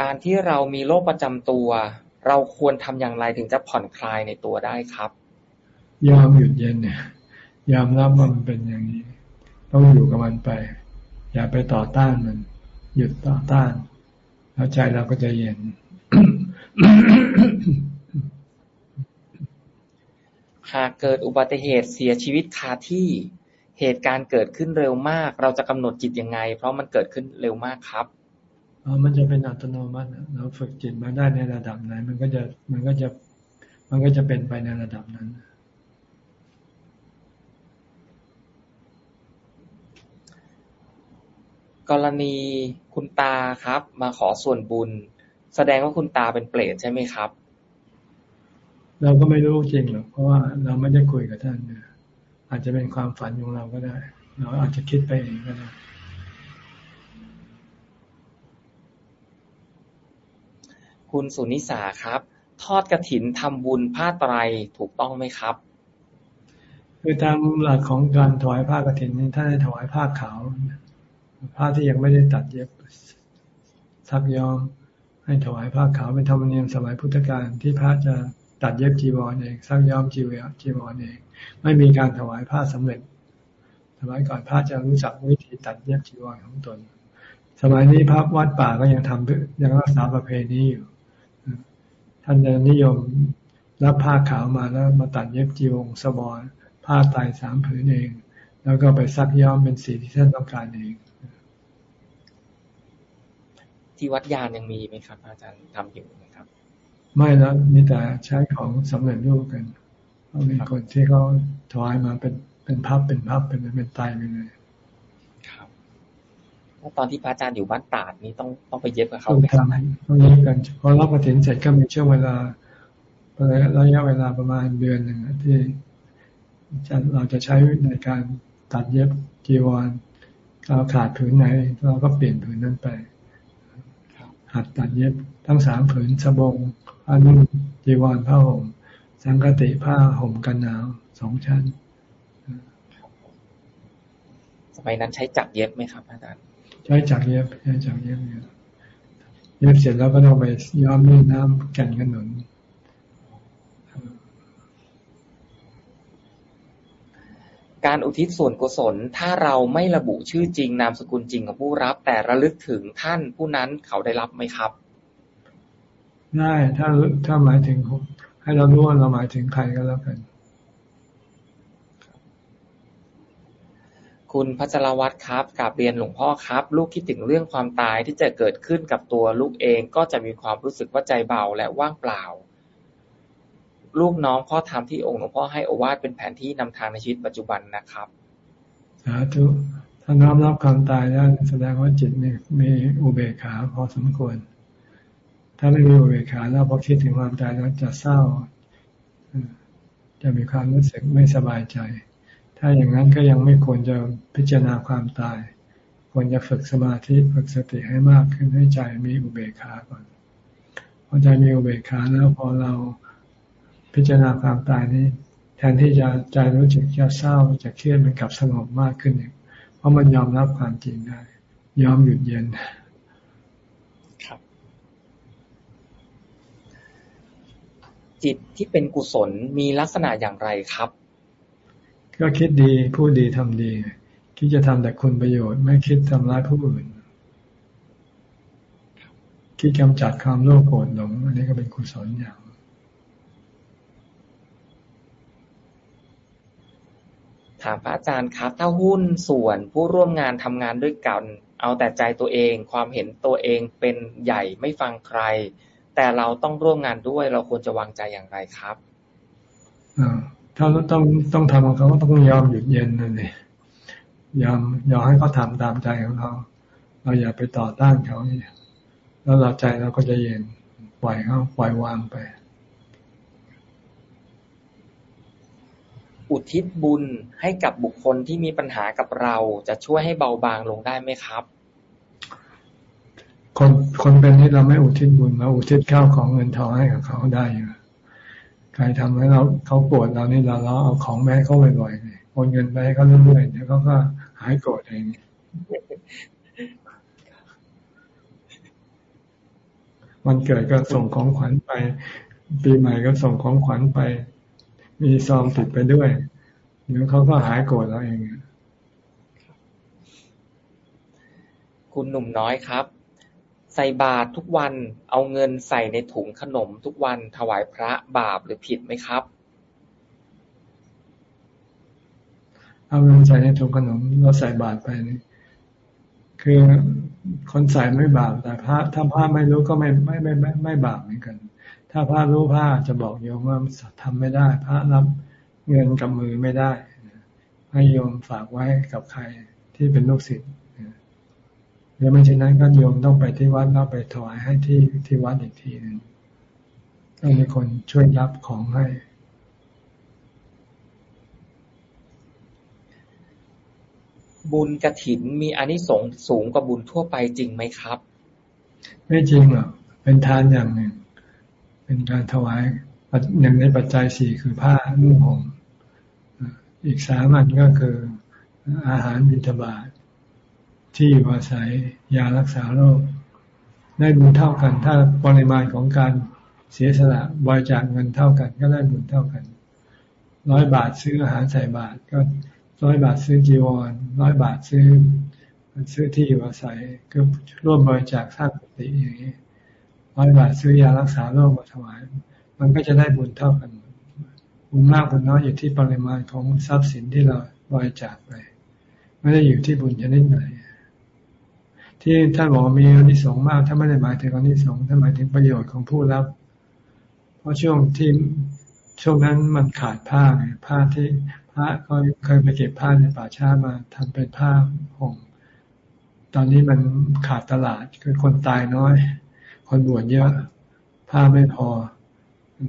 การที่เรามีโรคประจำตัว เราควรทำอย่างไรถึงจะผ่อนคลายในตัวได้ครับ ยอมหยุดเย็นเนี่ยยอมรับว่ามันเป็นอย่างนี้ ต้องอยู่กับมันไป อย่าไปต่อต้านมัน หยุดต่อต้าน แล้วใจเราก็จะเย็นหากเกิดอุบัติเหตุเสียชีวิตคาที่เหตุการณ์เกิดขึ้นเร็วมาก เราจะกำหนดจิตยังไง เพราะมันเกิดขึ้นเร็วมากครับ มันจะเป็นอัตโนมัติ เราฝึกจิตมาได้ในระดับไหน มันก็จะมันก็จะมันก็จะเป็นไปในระดับนั้น กรณีคุณตาครับ มาขอส่วนบุญ แสดงว่าคุณตาเป็นเปรตใช่ไหมครับ เราก็ไม่รู้จริงหรอกเพราะว่าเราไม่ได้คุยกับท่านอาจจะเป็นความฝันของเราก็ได้ เราอาจจะคิดไปเองก็ได้ คุณสุนิสาครับ ทอดกระถินทำบุญผ้าไตรถูกต้องไหมครับ คือตามหลักของการถวายผ้ากฐินนี้ท่านให้ถวายผ้าขาวผ้าที่ยังไม่ได้ตัดเย็บซักย้อมให้ถวายผ้าขาวเป็นธรรมเนียมสมัยพุทธกาลที่พระจะตัดเย็บจีวรเองซักย้อมจีวรจีวรเอง ไม่มีการถวายผ้าสำเร็จสมัยก่อนพระจะรู้จักวิธีตัดเย็บจีวรของตน สมัยนี้พระวัดป่าก็ยังทำยังรักษาประเพณีอยู่ ท่านจะนิยมรับผ้าขาวมาแล้วมาตัดเย็บจีวรสบอนผ้าตายสามผืนเอง แล้วก็ไปซักย้อมเป็นสีที่ท่านต้องการเอง ที่วัดยานยังมีไหมครับ อาจารย์ทำอยู่ไหมครับ ไม่แล้วมีแต่ใช้ของสำเร็จรูปกันเพราะมีคนที่เขาถวายมาเป็นเป็นพับเป็นพับเป็นเป็นตายไปเลยครับ แล้วตอนที่พระอาจารย์อยู่บ้านตาดนี้ต้องต้องไปเย็บกับเขาไหมครับต้องเย็บกันพอรับกระถินเสร็จก็มีช่วงเวลาระยะเวลาประมาณเดือนหนึ่งที่เราจะใช้ในการตัดเย็บจีวรเราขาดผืนไหน เราก็เปลี่ยนผืนนั้นไปหัดตัดเย็บทั้งสามผืนสบงผ้านุ่งจีวรผ้าห่มสังกติผ้าห่มกันหนาวสองชั้นสมัยนั้นใช้จักรเย็บไหมครับอาจารย์ ใช้จักรเย็บใช้จักรเย็บเย็บเสร็จแล้วก็ต้องไปย้อมด้วยน้ำแก่นขนุนการอุทิศส่วนกุศล ถ้าเราไม่ระบุชื่อจริงนามสกุลจริงของผู้รับ แต่ระลึกถึงท่านผู้นั้นเขาได้รับไหมครับ ได้ถ้าถ้าหมายถึงให้เรารู้ว่าเราหมายถึงใครก็แล้วกัน คุณพัชรวัตรครับกาบเรียนหลวงพ่อครับ ลูกคิดถึงเรื่องความตายที่จะเกิดขึ้นกับตัวลูกเองก็จะมีความรู้สึกว่าใจเบาและว่างเปล่า ลูกน้องพ่อทำที่องค์หลวงพ่อให้อวาดเป็นแผนที่นำทางในชีวิตปัจจุบันนะครับสาธุถ้าน้อมรับความตายแล้วแสดงว่าจิตมีมีอุเบกขาพอสมควร ถ้าไม่มีอุเบกขาแล้วพอคิดถึงความตายแล้วจะเศร้า จะมีความรู้สึกไม่สบายใจ ถ้าอย่างนั้นก็ยังไม่ควรจะพิจารณาความตาย ควรจะฝึกสมาธิฝึกสติให้มากขึ้นให้ใจมีอุเบกขาก่อนพอใจมีอุเบกขาแล้วพอเราพิจารณาความตายนี้ แทนที่จะใจรู้สึกจะเศร้าจะเครียดมันกลับสงบมากขึ้นเองเพราะมันยอมรับความจริงได้ ยอมหยุดเย็นครับจิตที่เป็นกุศลมีลักษณะอย่างไรครับ ก็คิดดีพูดดีทำดี คิดจะทำแต่คุณประโยชน์ ไม่คิดทำร้ายผู้อื่น คิดกำจัดความโลภโกรธหลงอันนี้ก็เป็นกุศลอย่างถามพระอาจารย์ครับ ถ้าหุ้นส่วนผู้ร่วมงานทำงานด้วยกัน เอาแต่ใจตัวเองความเห็นตัวเองเป็นใหญ่ไม่ฟังใคร แต่เราต้องร่วมงานด้วย เราควรจะวางใจอย่างไรครับอ ถ้าต้องต้องทำของเขาก็ต้องยอมหยุดเย็นนั่นเองยอมยอมให้เขาทาตามใจของเขา เราอย่าไปต่อต้านเขาแล้วเราใจเราก็จะเย็นปล่อยเขาปล่อยวางไป อุทิศบุญให้กับบุคคลที่มีปัญหากับเรา จะช่วยให้เบาบางลงได้ไหมครับคนคนเป็นที่เราไม่อุทิศบุญเราอุทิศข้าวของเงินทองให้กับเขาได้อยู่ใค รทำให้เราเขาโกรธเรานี่เราเราเอาของแม่เขาบ่อยๆเลยโอนเงินไปให้เขาเรื่อยๆเดี๋ยวเขาก็หายโกรธเองวันเกิดก็ส่งของขวัญไปปีใหม่ก็ส่งของขวัญไป มีซองติดไปด้วยเดี๋ยวเขาก็หายโกรธแล้วเองคุณหนุ่มน้อยครับ บาตรทุกวัน เอาเงินใส่ในถุงขนมทุกวัน ถวายพระ บาปหรือผิดไหมครับ เอาเงินใส่ในถุงขนมเราใส่บาตรไปนี่คือคนใส่ไม่บาปแต่พระถ้าพระไม่รู้ก็ไม่ไม่ไม่ไม่ไม่บาปเหมือนกัน ถ้าพระรู้พระจะบอกโยมว่าทำไม่ได้ พระรับเงินกับมือไม่ได้ให้โยมฝากไว้กับใครที่เป็นลูกศิษย์ แล้วไม่เช่นนั้นก็โยมต้องไปที่วัดแล้วไปถวายให้ที่ที่วัดอีกทีหนึ่งต้องมีคนช่วยรับของให้ บุญกระถินมีอานิสงส์สูงกว่าบุญทั่วไปจริงไหมครับ ไม่จริงหรอกเป็นทานอย่างหนึ่ง เป็นการถวายหนึ่งในปัจจัยสี่คือผ้านุ่งห่มอีกสามอันก็คืออาหารบิณฑบาต ที่อยู่อาศัยยารักษาโรค ได้บุญเท่ากัน ถ้าปริมาณของการเสียสละบริจาคเงินเท่ากัน ก็ได้บุญเท่ากันร้อยบาทซื้ออาหารใส่บาทก็ร้อยบาทซื้อจีวรร้อยบาทซื้อซื้อที่อยู่อาศัยก็ร่วมบริจาคสร้างปฏิอย่างนี้ร้อยบาทซื้อยารักษาโรคมาถวาย มันก็จะได้บุญเท่ากันบุญมากบุญน้อยอยู่ที่ปริมาณของทรัพย์สินที่เราบริจาคไป ไม่ได้อยู่ที่บุญชนิดไหน ที่ท่านบอกมีอนิสงส์มากถ้านไม่ได้หมายถึงอนิสงส์ท่านหมายถึงประโยชน์ของผู้รับ เพราะช่วงที่ช่วงนั้นมันขาดผ้าไงผ้าที่พระก็เคยไปเก็บผ้าในป่าช้ามาทำเป็นผ้าห่มตอนนี้มันขาดตลาดคือคนตายน้อย คนบวชเยอะผ้าไม่พอ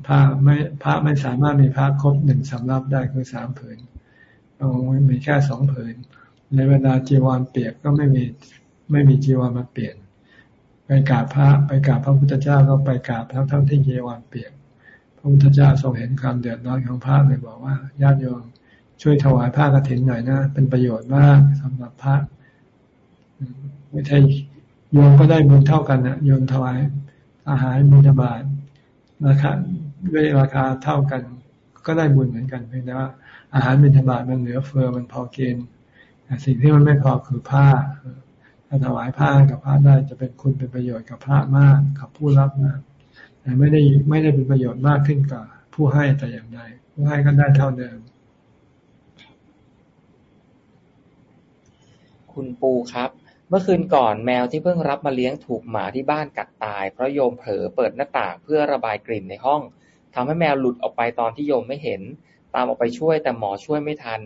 ผ้าไม่พระไม่สามารถมีผ้าครบหนึ่งสำรับได้คือสามผืนมีแค่สองผืน ในเวลาจีวรเปียกก็ไม่มี ไม่มีจีวรมาเปลี่ยน ไปกราบพระไปกราบพระพุทธเจ้าก็ไปกราบทั้งทั้งที่จีวรเปลี่ยกพระพุทธเจ้าทรงเห็นความเดือดร้อนของพระเลยบอกว่าญาติโยมช่วยถวายผ้ากฐินหน่อยนะ เป็นประโยชน์มากสำหรับพระไม่ใช่โยมก็ได้บุญเท่ากันนะโยมถวายอาหารบุญบาทราคาด้วยราคาเท่ากัน ก็ได้บุญเหมือนกันเพียงแต่ว่าอาหารบิณฑบาตมันเหลือเฟือมันพอเกณฑ์สิ่งที่มันไม่พอคือผ้า ถ้าถวายผ้ากับพระได้จะเป็นคุณเป็นประโยชน์กับพระมากกับผู้รับมากแต่ไม่ได้ไม่ได้เป็นประโยชน์มากขึ้นกับผู้ให้แต่อย่างใดผู้ให้ก็ได้เท่าเดิม คุณปูครับ เมื่อคืนก่อนแมวที่เพิ่งรับมาเลี้ยงถูกหมาที่บ้านกัดตาย เพราะโยมเผลอเปิดหน้าต่างเพื่อระบายกลิ่นในห้องทำให้แมวหลุดออกไปตอนที่โยมไม่เห็น ตามออกไปช่วยแต่หมอช่วยไม่ทัน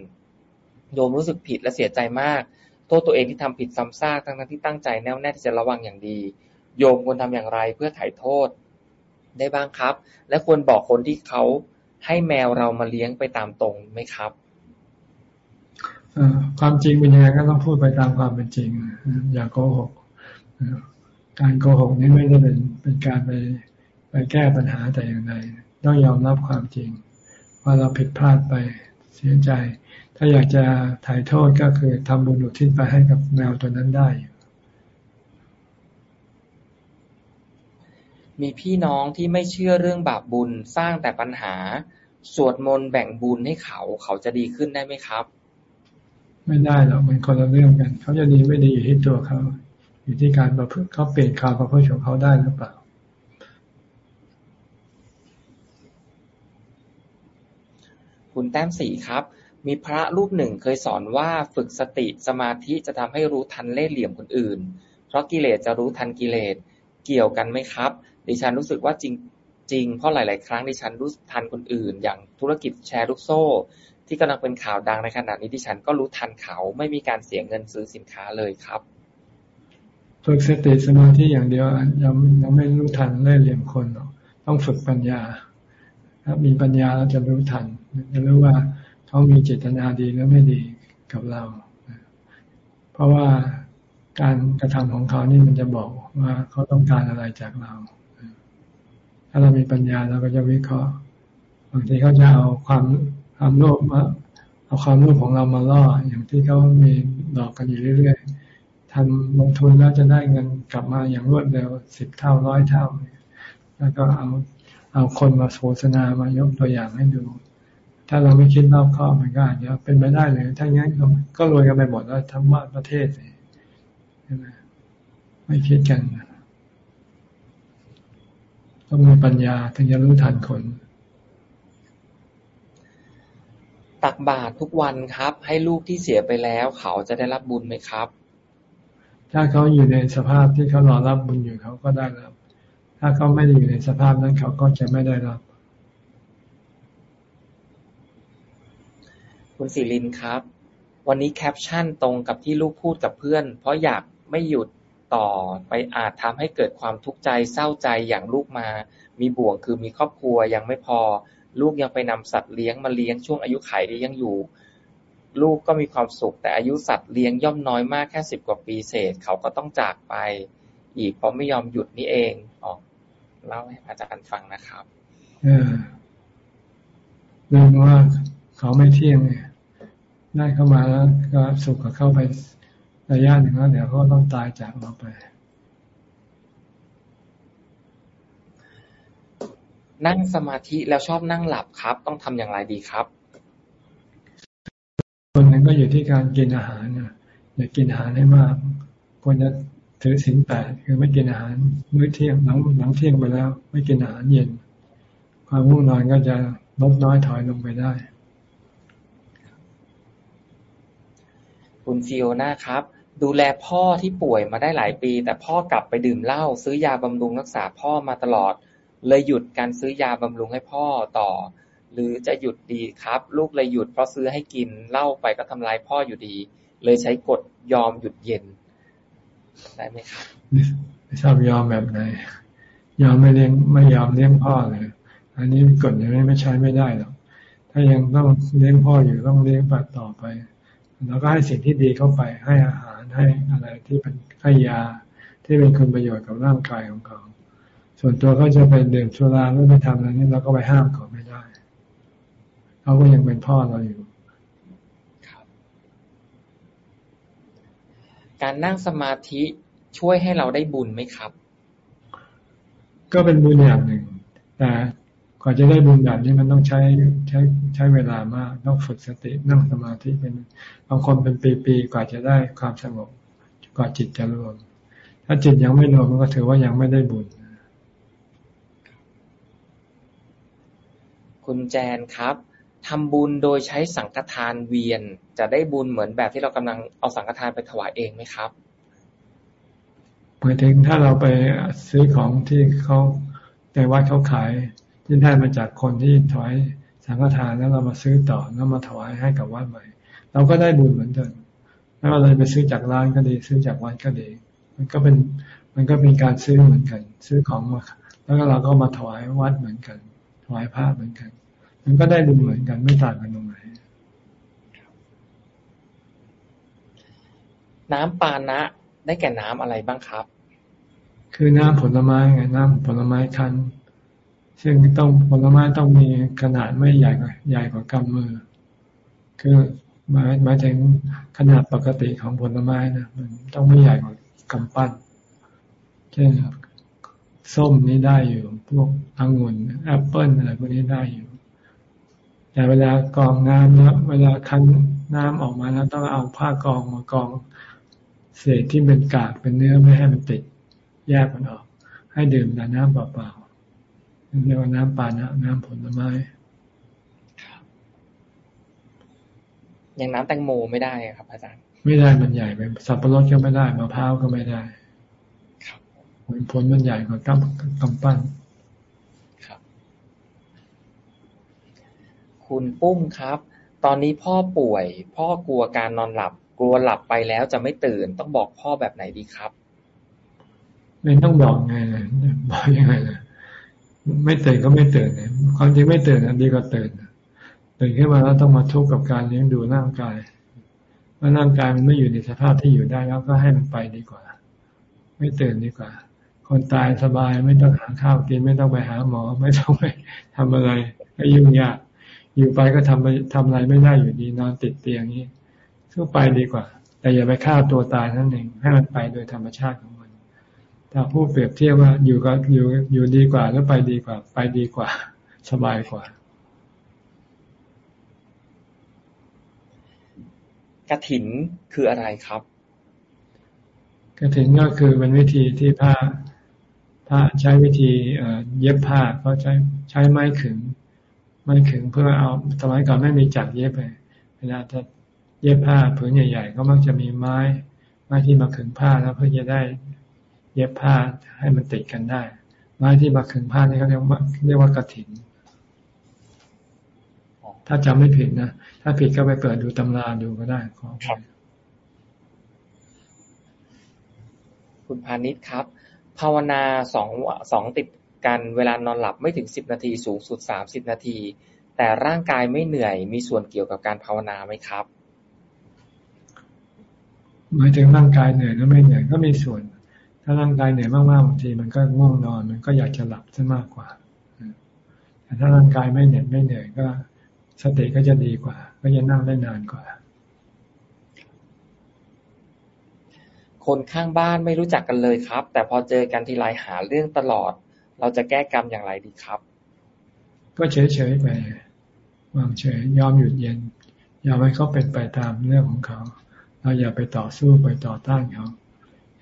โยมรู้สึกผิดและเสียใจมาก โทษตัวเองที่ทำผิดซ้ำซากทั้งที่ตั้งใจแน่วแน่ที่จะระวังอย่างดี โยมควรทำอย่างไรเพื่อถ่ายโทษได้บ้างครับ และควรบอกคนที่เขาให้แมวเรามาเลี้ยงไปตามตรงไหมครับความจริงเป็นยังไงก็ต้องพูดไปตามความเป็นจริง อย่าโกหกการโกหกนี้ไม่ได้เป็นเป็นการไปไปแก้ปัญหาแต่อย่างใดต้องยอมรับความจริง ว่าเราผิดพลาดไปเสียใจ ถ้าอยากจะถ่ายโทษก็คือทำบุญอุทิศไปให้กับแมวตัวนั้นได้ มีพี่น้องที่ไม่เชื่อเรื่องบาปบุญสร้างแต่ปัญหา สวดมนต์แบ่งบุญให้เขา เขาจะดีขึ้นได้ไหมครับ ไม่ได้หรอกมันคนละเรื่องกัน เขาจะดีไม่ดีอยู่ที่ตัวเขา อยู่ที่การประพฤติเขาเปลี่ยนข่าวประพฤติของเขาได้หรือเปล่าคุณแต้มสีครับ มีพระรูปหนึ่งเคยสอนว่า ฝึกสติสมาธิจะทำให้รู้ทันเล่ห์เหลี่ยมคนอื่น เพราะกิเลสจะรู้ทันกิเลส เกี่ยวกันไหมครับ ดิฉันรู้สึกว่าจริงจริง เพราะหลาย ๆ ครั้งดิฉันรู้ทันคนอื่น อย่างธุรกิจแชร์ลูกโซ่ ที่กำลังเป็นข่าวดังในขณะนี้ดิฉันก็รู้ทันเขาไม่มีการเสียเงินซื้อสินค้าเลยครับ ฝึกสติสมาธิอย่างเดียวยังยังไม่รู้ทันเล่ห์เหลี่ยมคนต้องฝึกปัญญา ถ้ามีปัญญาเราจะรู้ทันจะรู้ว่า เขามีเจตนาดีหรือไม่ดีกับเรา เพราะว่าการกระทำของเขานี่มันจะบอกว่าเขาต้องการอะไรจากเรา ถ้าเรามีปัญญาเราก็จะวิเคราะห์บางทีเขาจะเอาความความโลภมาเอาความโลภของเรามาล่อ อย่างที่เขามีหลอกกันอยู่เรื่อยๆทำลงทุนแล้วจะได้เงินกลับมาอย่างรวดเร็วสิบเท่าร้อยเท่า แล้วก็เอาเอาคนมาโฆษณามายกตัวอย่างให้ดู ถ้าเราไม่คิดรอบคอบมันก็อาจจะเป็นไปได้เลยถ้างั้นก็รวยกันไปหมดแล้วทั้งบ้านประเทศใช่ไหมไม่คิดกันต้องมีปัญญาถึงจะรู้ทันคน ตักบาตรทุกวันครับ ให้ลูกที่เสียไปแล้ว เขาจะได้รับบุญไหมครับ ถ้าเขาอยู่ในสภาพที่เขารอรับบุญอยู่เขาก็ได้รับ ถ้าเขาไม่ได้อยู่ในสภาพนั้นเขาก็จะไม่ได้รับ คุณสิรินครับ วันนี้แคปชั่นตรงกับที่ลูกพูดกับเพื่อน เพราะอยากไม่หยุดต่อไปอาจทำให้เกิดความทุกข์ใจเศร้าใจอย่างลูกมา มีบ่วงคือมีครอบครัวยังไม่พอ ลูกยังไปนำสัตว์เลี้ยงมาเลี้ยงช่วงอายุไขที่ยังอยู่ ลูกก็มีความสุขแต่อายุสัตว์เลี้ยงย่อมน้อยมากแค่สิบกว่าปีเศษ เขาก็ต้องจากไป อีกเพราะไม่ยอมหยุดนี่เองออกเล่าให้อาจารย์ฟังนะครับเรื่องว่าเขาไม่เที่ยง ได้เข้ามาแล้วก็สุขก็เข้าไประยะหนึ่งแล้วเดี๋ยวก็ต้องตายจากเราไป นั่งสมาธิแล้วชอบนั่งหลับครับ ต้องทำอย่างไรดีครับคนนึงก็อยู่ที่การกินอาหารนะอย่ากินอาหารให้มากควรจะถือศีลแปดคือไม่กินอาหารมื้อเที่ยงหลังหลังเที่ยงไปแล้ว ไม่กินอาหารเย็น ความง่วงนอนก็จะลดน้อยถอยลงไปได้ คุณฟิโอนาครับ ดูแลพ่อที่ป่วยมาได้หลายปี แต่พ่อกลับไปดื่มเหล้าซื้อยาบำรุงรักษาพ่อมาตลอด เลยหยุดการซื้อยาบำรุงให้พ่อต่อ หรือจะหยุดดีครับ ลูกเลยหยุดเพราะซื้อให้กินเหล้าไปก็ทำลายพ่ออยู่ดี เลยใช้กฎยอมหยุดเย็น ได้ไหมครับไม่ชอบยอมแบบไหนยอมไม่เลี้ยงไม่ยอมเลี้ยงพ่อเลยอันนี้กฎอย่างนี้ไม่ใช้ไม่ได้หรอกถ้ายังต้องเลี้ยงพ่ออยู่ต้องเลี้ยงปัดต่อไป แล้วก็ให้สิ่งที่ดีเข้าไปให้อาหารให้อะไรที่เป็นให้ยาที่เป็นคุณประโยชน์กับร่างกายของเขา ส่วนตัวเขาจะไปดื่มสุราหรือไปทำอะไรนี้เราก็ไปห้ามเขาไม่ได้เขาก็ยังเป็นพ่อเราอยู่การนั่งสมาธิช่วยให้เราได้บุญไหมครับ ก็เป็นบุญอย่างหนึ่งแต่ ก่อนจะได้บุญแบบนี้มันต้องใช้ใช้ใช้เวลามากต้องฝึกสตินั่งสมาธิเป็นบางคนเป็นปีๆกว่าจะได้ความสงบกว่าจิตจะรวม ถ้าจิตยังไม่รวมมันก็ถือว่ายังไม่ได้บุญคุณแจนครับทำบุญโดยใช้สังฆทานเวียน จะได้บุญเหมือนแบบที่เรากำลังเอาสังฆทานไปถวายเองไหมครับหมายถึงถ้าเราไปซื้อของที่เขาในวัดเขาขาย ที่ได้มาจากคนที่ถวายสังฆทานแล้วเรามาซื้อต่อแล้วมาถวายให้กับวัดใหม่ เราก็ได้บุญเหมือนเดิมไม่ว่าเราไปซื้อจากร้านก็ดี ซื้อจากวัดก็ดี มันก็เป็นมันก็เป็นการซื้อเหมือนกัน ซื้อของมาแล้วก็เราก็มาถวายวัดเหมือนกัน ถวายพระเหมือนกัน มันก็ได้บุญเหมือนกันไม่ต่างกันตรงไหนน้ำปานะได้แก่น้ำอะไรบ้างครับ คือน้ำผลไม้ไงน้ำผลไม้คั้น ซึ่งต้องผลไม้ต้องมีขนาดไม่ใหญ่กว่าใหญ่กว่ากำมือ คือหมายหมายถึงขนาดปกติของผลไม้นะมันต้องไม่ใหญ่กว่ากำปั้น เช่นส้มนี้ได้อยู่ พวกองุ่นแอปเปิ้ลอะไรพวกนี้ได้อยู่ แต่เวลากรองน้ำแล้วเวลาคั้นน้ำออกมาแล้วต้องเอาผ้ากองมากองเศษที่เป็นกากเป็นเนื้อไม่ให้มันติดแยกมันออก ให้ดื่มแต่น้ำเปล่าๆ เรียกว่าน้ำปานะ น้ำผลไม้อย่างน้ำแตงโมไม่ได้ครับ อาจารย์ ไม่ได้มันใหญ่ไปสับปะรดก็ไม่ได้มะพร้าวก็ไม่ได้ผลมันใหญ่กว่ากำกำปั้นคุณปุ้มครับ ตอนนี้พ่อป่วย พ่อกลัวการนอนหลับ กลัวหลับไปแล้วจะไม่ตื่น ต้องบอกพ่อแบบไหนดีครับ ไม่ต้องบอกไงนะบอกยังไงนะ ไม่ตื่นก็ไม่ตื่นเนี่ยความจริงไม่ตื่นนะดีกว่าตื่นตื่นขึ้นมาแล้วต้องมาทุกข์กับการเลี้ยงดูร่างกายเมื่อร่างกายมันไม่อยู่ในสภาพที่อยู่ได้แล้วก็ให้มันไปดีกว่า ไม่ตื่นดีกว่า คนตายสบายไม่ต้องหาข้าวกิน ไม่ต้องไปหาหมอ ไม่ต้องไปทำอะไรไม่ยุ่งยากอยู่ไปก็ทำทำอะไรไม่ได้อยู่ดีนอนติดเตียงนี้ก็ไปดีกว่า แต่อย่าไปฆ่าตัวตายนั่นเองให้มันไปโดยธรรมชาติของ มันถ้าผู้เปรียบเทียบว่าอยู่ก็อยู่อยู่ดีกว่าแล้วไปดีกว่า ไปดีกว่า สบายกว่ากระถินคืออะไรครับกระถินก็คือเป็นวิธีที่ผ้าผ้าใช้วิธีเย็บผ้าเขาใช้ใช้ไม้ขึงมันขึงเพื่อเอาสมัยก่อนไม่มีจักรเย็บไปเวลาจะเย็บผ้าผืนใหญ่ ๆ ก็มักจะมีไม้ไม้ที่มาขึงผ้าแล้วเพื่อจะได้ เย็บผ้าให้มันติดกันได้ ไม้ที่มาขึงผ้านี่เขาเรียกว่าเรียกว่ากระถิน ถ้าจำไม่ผิดนะ ถ้าผิดก็ไปเปิดดูตำราดูก็ได้ขอคุณพาณิชย์ครับ ภาวนาสองสองติดกันเวลานอนหลับไม่ถึงสิบนาทีสูงสุดสามสิบนาที แต่ร่างกายไม่เหนื่อยมีส่วนเกี่ยวกับการภาวนาไหมครับหมายถึงร่างกายเหนื่อยหรือไม่เหนื่อยก็มีส่วน ถ้าร่างกายเหนื่อยมากๆบางที มันก็ง่วงนอน มันก็อยากจะหลับซะมากกว่าแต่ถ้าร่างกายไม่เหน็ดไม่เหนื่อยก็สติก็จะดีกว่า ก็จะนั่งได้นานกว่า คนข้างบ้านไม่รู้จักกันเลยครับ แต่พอเจอกันทีไรหาเรื่องตลอด เราจะแก้กรรมอย่างไรดีครับ ก็เฉยๆไปวางเฉยยอมหยุดเย็นยอมให้เขาเป็นไปตามเรื่องของเขา เราอย่าไปต่อสู้ไปต่อต้านเขา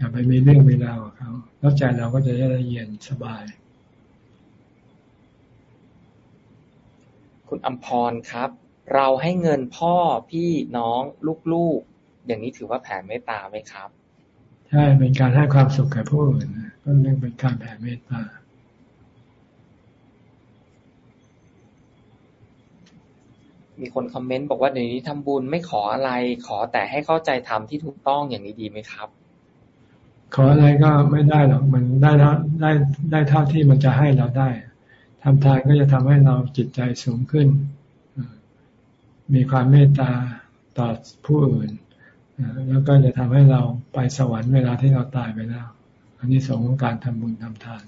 อย่าไปมีเรื่องมีราวกับเขาแล้วใจเราก็จะได้เย็นสบาย คุณอัมพรครับ เราให้เงินพ่อพี่น้องลูกๆ อย่างนี้ถือว่าแผ่เมตตาไหมครับ ใช่ เป็นการให้ความสุขแก่ผู้อื่นก็เรียกเป็นการแผ่เมตตามีคนคอมเมนต์บอกว่าเดี๋ยวนี้ทำบุญไม่ขออะไร ขอแต่ให้เข้าใจธรรมที่ถูกต้องอย่างนี้ดีไหมครับ ขออะไรก็ไม่ได้หรอกมันได้แล้วได้ได้เท่าที่มันจะให้เราได้ทำทานก็จะทำให้เราจิตใจสูงขึ้น มีความเมตตาต่อผู้อื่นแล้วก็จะทำให้เราไปสวรรค์เวลาที่เราตายไปแล้ว อันนี้สองของการทำบุญทำทาน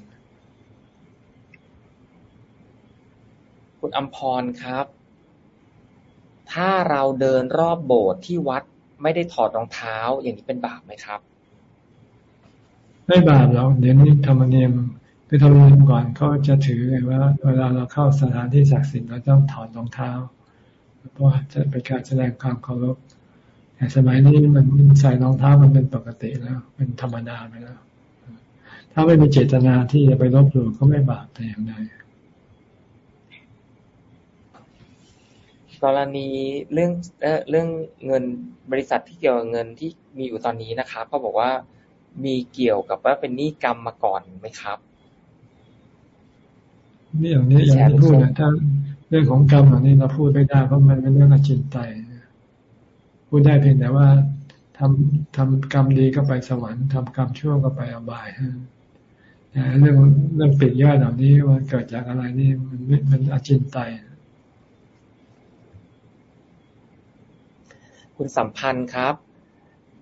คุณอัมพรครับ ถ้าเราเดินรอบโบสถ์ที่วัดไม่ได้ถอดรองเท้าอย่างนี้เป็นบาปไหมครับ ไม่บาปหรอกเดี๋ยวนี้ธรรมเนียมคือธรรมเนียมก่อนเขาจะถือไงว่า เวลาเราเข้าสถานที่ศักดิ์สิทธิ์เราต้องถอดรองเท้า เพราะจะเป็นการแสดงความเคารพแต่สมัยนี้มันใส่รองเท้ามันเป็นปกติแล้ว เป็นธรรมดาไปแล้ว ถ้าไม่มีเจตนาที่จะไปลบหลู่ก็ไม่บาปแต่อย่างใดกรณีเรื่องเเรื่องเงินบริษัทที่เกี่ยวกับเงินที่มีอยู่ตอนนี้นะครับเขาบอกว่า มีเกี่ยวกับว่าเป็นหนี้กรรมมาก่อนไหมครับนี่อย่างนี้อย่างที่พูดนะถ้าเรื่องของกรรมเหล่านี้เราพูดไม่ได้เพราะมันเป็นเรื่องอจินไตยพูดได้เพียงแต่ว่าทำทำกรรมดีก็ไปสวรรค์ทำกรรมชั่วก็ไปอบายแต่เรื่องเรื่องปิดยอดเหล่านี้มันเกิดจากอะไรนี่มันมันอจินไตยคุณสัมพันธ์ครับ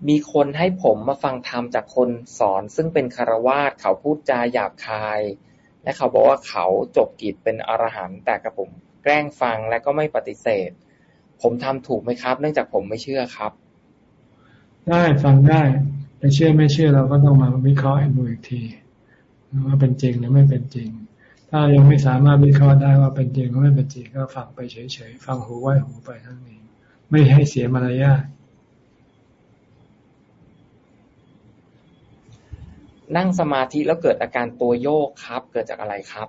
มีคนให้ผมมาฟังธรรมจากคนสอนซึ่งเป็นคารวาสเขาพูดจาหยาบคาย และเขาบอกว่าเขาจบกิจเป็นอรหันต์แต่กับผมแกล้งฟังและก็ไม่ปฏิเสธ ผมทำถูกไหมครับ เนื่องจากผมไม่เชื่อครับ ได้ฟังได้แต่เชื่อไม่เชื่อเราก็ต้องมาวิเคราะห์ดูอีกทีว่าเป็นจริงหรือไม่เป็นจริง ถ้ายังไม่สามารถวิเคราะห์ได้ว่าเป็นจริงหรือไม่เป็นจริงก็ฟังไปเฉยๆฟังหูไว้หูไปทั้งนี้ ไม่ให้เสียมารยาท นั่งสมาธิแล้วเกิดอาการตัวโยกครับ เกิดจากอะไรครับ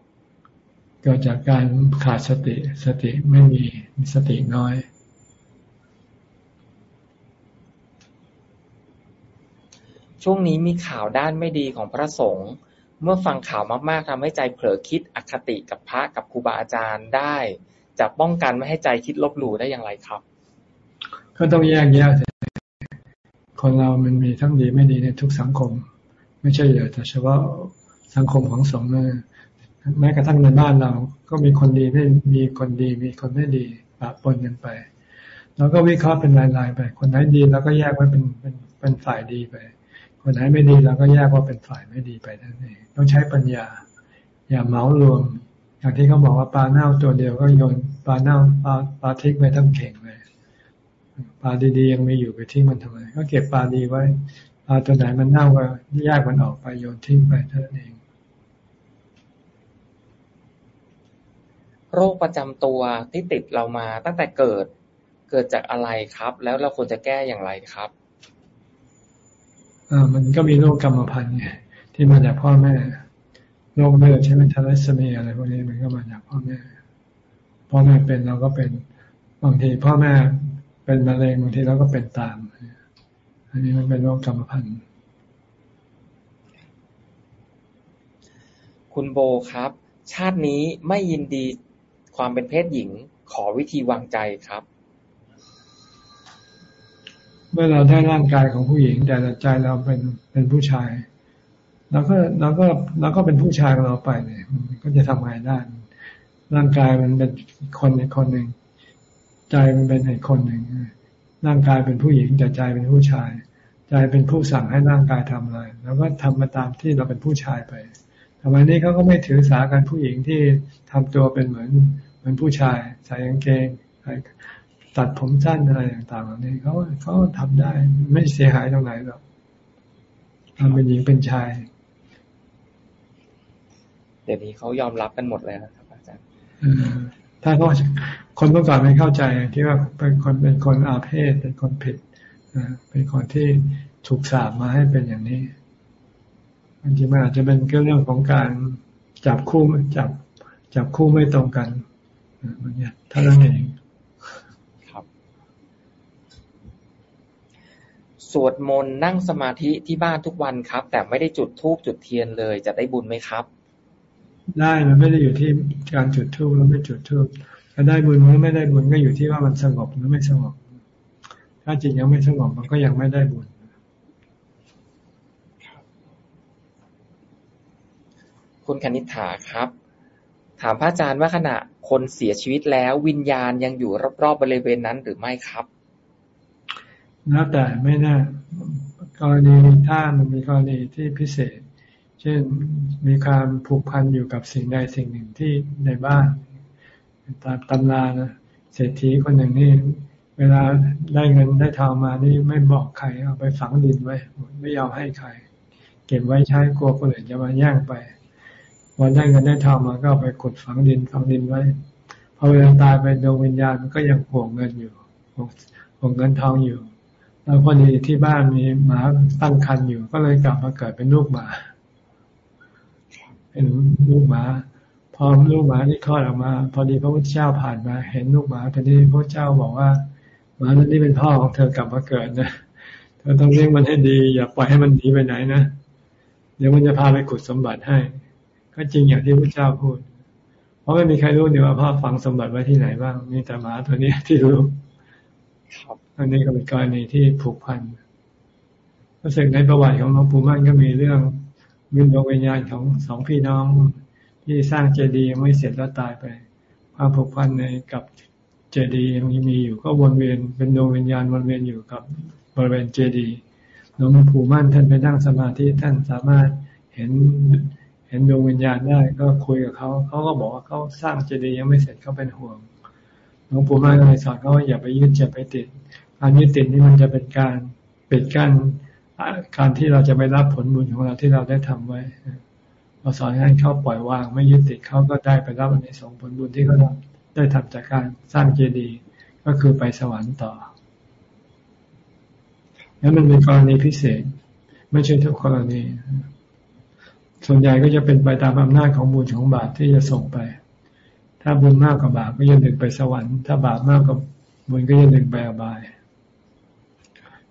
เกิดจากการขาดสติ สติไม่มีสติน้อย ช่วงนี้มีข่าวด้านไม่ดีของพระสงฆ์เมื่อฟังข่าวมากๆทำให้ใจเผลอคิดอคติกับพระกับครูบาอาจารย์ได้ จะป้องกันไม่ให้ใจคิดลบหลู่ได้อย่างไรครับ ก็ต้องแยกแยะคนเรามันมีทั้งดีไม่ดีในทุกสังคม ไม่ใช่แต่เฉพาะสังคมของสงฆ์แม้กระทั่งในบ้านเรา ก็มีคนดีไม่มีคนดี มีคนไม่ดีปะปนกันไปเราก็วิเคราะห์เป็นรายๆไป คนไหนดีเราก็แยกไว้เป็นเป็นเป็นฝ่ายดีไป คนไหนไม่ดีเราก็แยกว่าเป็นฝ่ายไม่ดีไปนั่นเองต้องใช้ปัญญา อย่าเมารวม อย่างที่เขาบอกว่าปลาเน่าตัวเดียวก็โยนปลาเน่าปลาปลาทิ้งไปทั้งเข่งเลยปลาดีๆยังมีอยู่ไปทิ้งมันทำไม ก็เก็บปลาดีไว้ ปลาตัวไหนมันเน่าก็แยกมันออกไปโยนทิ้งไปเท่านั้นเอง โรคประจำตัวที่ติดเรามาตั้งแต่เกิดเกิดจากอะไรครับ แล้วเราควรจะแก้อย่างไรครับอ่ามันก็มีโรคกรรมพันธุ์ไงที่มาจากพ่อแม่โรคเลือดใช่ไหมทารัสเมียอะไรพวกนี้มันก็มาจากพ่อแม่พ่อแม่เป็นเราก็เป็นบางทีพ่อแม่เป็นมะเร็งบางทีเราก็เป็นตาม อันนี้มันเป็นโรคกรรมพันธุ์คุณโบครับ ชาตินี้ไม่ยินดีความเป็นเพศหญิง ขอวิธีวางใจครับ เมื่อเราได้ร่างกายของผู้หญิง แต่ใจเราเป็นเป็นผู้ชายเราก็เราก็เราก็เป็นผู้ชายของเราไปเนี่ยมันก็จะทำไงได้ร่างกายมันเป็นคนอีกคนหนึ่งใจมันเป็นอีกคนหนึ่งร่างกายเป็นผู้หญิงแต่ใจเป็นผู้ชาย ใจเป็นผู้สั่งให้ร่างกายทำอะไรแล้วก็ทำมาตามที่เราเป็นผู้ชายไปทำไมนี้เขาก็ไม่ถือสากันผู้หญิงที่ทำตัวเป็นเหมือนเหมือนผู้ชาย ใส่กางเกงตัดผมสั้นอะไรต่างๆเหล่านี้เขาเขาทำได้ไม่เสียหายตรงไหนหรอกความเป็นหญิงเป็นชาย เดี๋ยวนี้เขายอมรับกันหมดเลยนะครับอาจารย์ถ้าเขาคนเมื่อก่อนไม่เข้าใจที่ว่าเป็นคนเป็นคนอาเพศเป็นคนผิด เป็นคนที่ถูกสาบมาให้เป็นอย่างนี้บางทีมันอาจจะเป็นเรื่องของการจับคู่จับ จับคู่ไม่ตรงกันมันเนี่ยเท่านั้นเองครับ สวดมนต์นั่งสมาธิที่บ้านทุกวันครับ แต่ไม่ได้จุดธูปจุดเทียนเลย จะได้บุญไหมครับ ได้มันไม่ได้อยู่ที่การจุดธูปแล้วไม่จุดธูปถ้าได้บุญหรือไม่ได้บุญก็อยู่ที่ว่ามันสงบหรือไม่สงบ ถ้าจิตยังไม่สงบมันก็ยังไม่ได้บุญคุณคณิษฐาครับ ถามพระอาจารย์ว่าขณะคนเสียชีวิตแล้ววิญญาณยังอยู่รอบๆบริเวณนั้นหรือไม่ครับแล้วแต่ไม่แน่กรณีถ้ามันมีกรณีที่พิเศษ เช่นมีความผูกพันอยู่กับสิ่งใดสิ่งหนึ่งที่ในบ้าน ตามตำรานะเศรษฐีคนหนึ่งนี่ เวลาได้เงินได้ทองมานี่ไม่บอกใครเอาไปฝังดินไว้ ไม่ยอมให้ใคร เก็บไว้ใช้กลัวคนอื่นจะมาแย่งไปวันได้เงินได้ทองมาก็ไปขุดฝังดินฝังดินไว้พอเวลาตายไปดวงวิญญาณมันก็ยังห่วงเงินอยู่ห่วงเงินทองอยู่ แล้วพอดีที่บ้านมีหมาตั้งครรภ์อยู่ ก็เลยกลับมาเกิดเป็นลูกหมา เป็นลูกหมา พอลูกหมาที่คลอดออกมา พอดีพระพุทธเจ้าผ่านมา เห็นลูกหมาตอนนี้พระเจ้าบอกว่า หมาตัวนี้เป็นพ่อของเธอกลับมาเกิดนะเธอต้องเลี้ยงมันให้ดี อย่าปล่อยให้มันหนีไปไหนนะเดี๋ยวมันจะพาไปขุดสมบัติให้ ก็จริงอย่างที่พระเจ้าพูด เพราะไม่มีใครรู้เนี่ยว่าพ่อฝังสมบัติไว้ที่ไหนบ้างมีแต่หมาตัวนี้ที่รู้อันนี้ก็เป็นกรณีที่ผูกพันก็สึกในประวัติของหลวงปู่มั่นก็มีเรื่องวิญญาณวิญญาณของสองพี่น้องที่สร้างเจดีย์ไม่เสร็จแล้วตายไป ความผูกพันในกับ เจดีย์ยังมีอยู่ก็วนเวียนเป็นดวงวิญญาณวนเวียนอยู่กับบริเวณเจดีย์หลวงปู่มั่นท่านไปนั่งสมาธิท่านสามารถเห็นเห็นดวงวิญญาณได้ก็คุยกับเขาเขาก็บอกว่าเขาสร้างเจดีย์ยังไม่เสร็จเขาเป็นห่วงหลวงปู่มาก็เลยสอนเขาว่าอย่าไปยึดอย่าไปติดการยึดติดนี่มันจะเป็นการปิดกั้นการที่เราจะไปรับผลบุญของเราที่เราได้ทำไว้เราสอนให้เขาปล่อยวางไม่ยึดติดเขาก็ได้ไปรับในสองผลบุญที่เขา ได้ทำจากการสร้างเจดีย์ก็คือไปสวรรค์ต่อแล้วมันเป็นกรณีพิเศษ ไม่ใช่ทุกกรณี ส่วนใหญ่ก็จะเป็นไปตามอำนาจของบุญของบาปที่จะส่งไป ถ้าบุญมากกว่าบาปก็จะดึงไปสวรรค์ ถ้าบาปมากกว่าบุญก็จะดึงไปอบาย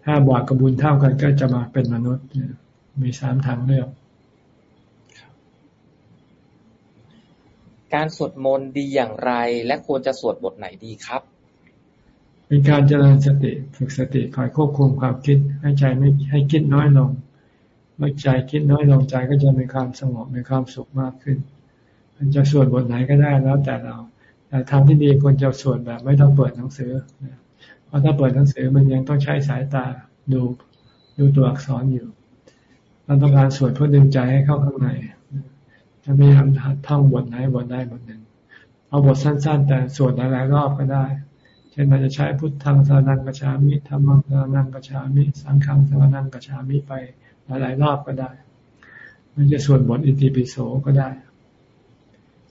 ถ้าบาปกับบุญเท่ากันก็จะมาเป็นมนุษย์ มีสามทางเลือก การสวดมนต์ดีอย่างไร และควรจะสวดบทไหนดีครับ เป็นการเจริญสติฝึกสติคอยควบคุมความคิด ให้ใจไม่ให้คิดน้อยลงเมื่อใจคิดน้อยลงใจก็จะมีความสงบมีความสุขมากขึ้น มันจะสวดบทไหนก็ได้แล้วแต่เรา แต่ทางที่ดีควรจะสวดแบบไม่ต้องเปิดหนังสือเพราะถ้าเปิดหนังสือมันยังต้องใช้สายตาดูดูตัวอักษรอยู่เราต้องการสวดเพื่อดึงใจให้เข้าข้างใน จะพยายามท่องบทไหนบทได้บทหนึ่ง เอาบทสั้น ๆ แต่สวดหลายๆรอบก็ได้ เช่นเราจะใช้พุทธังสานังกชามิธรรมังสานังกชามิ สังฆังสานังกชามิไปหลายๆรอบก็ได้ มันจะสวดบทอิติปิโสก็ได้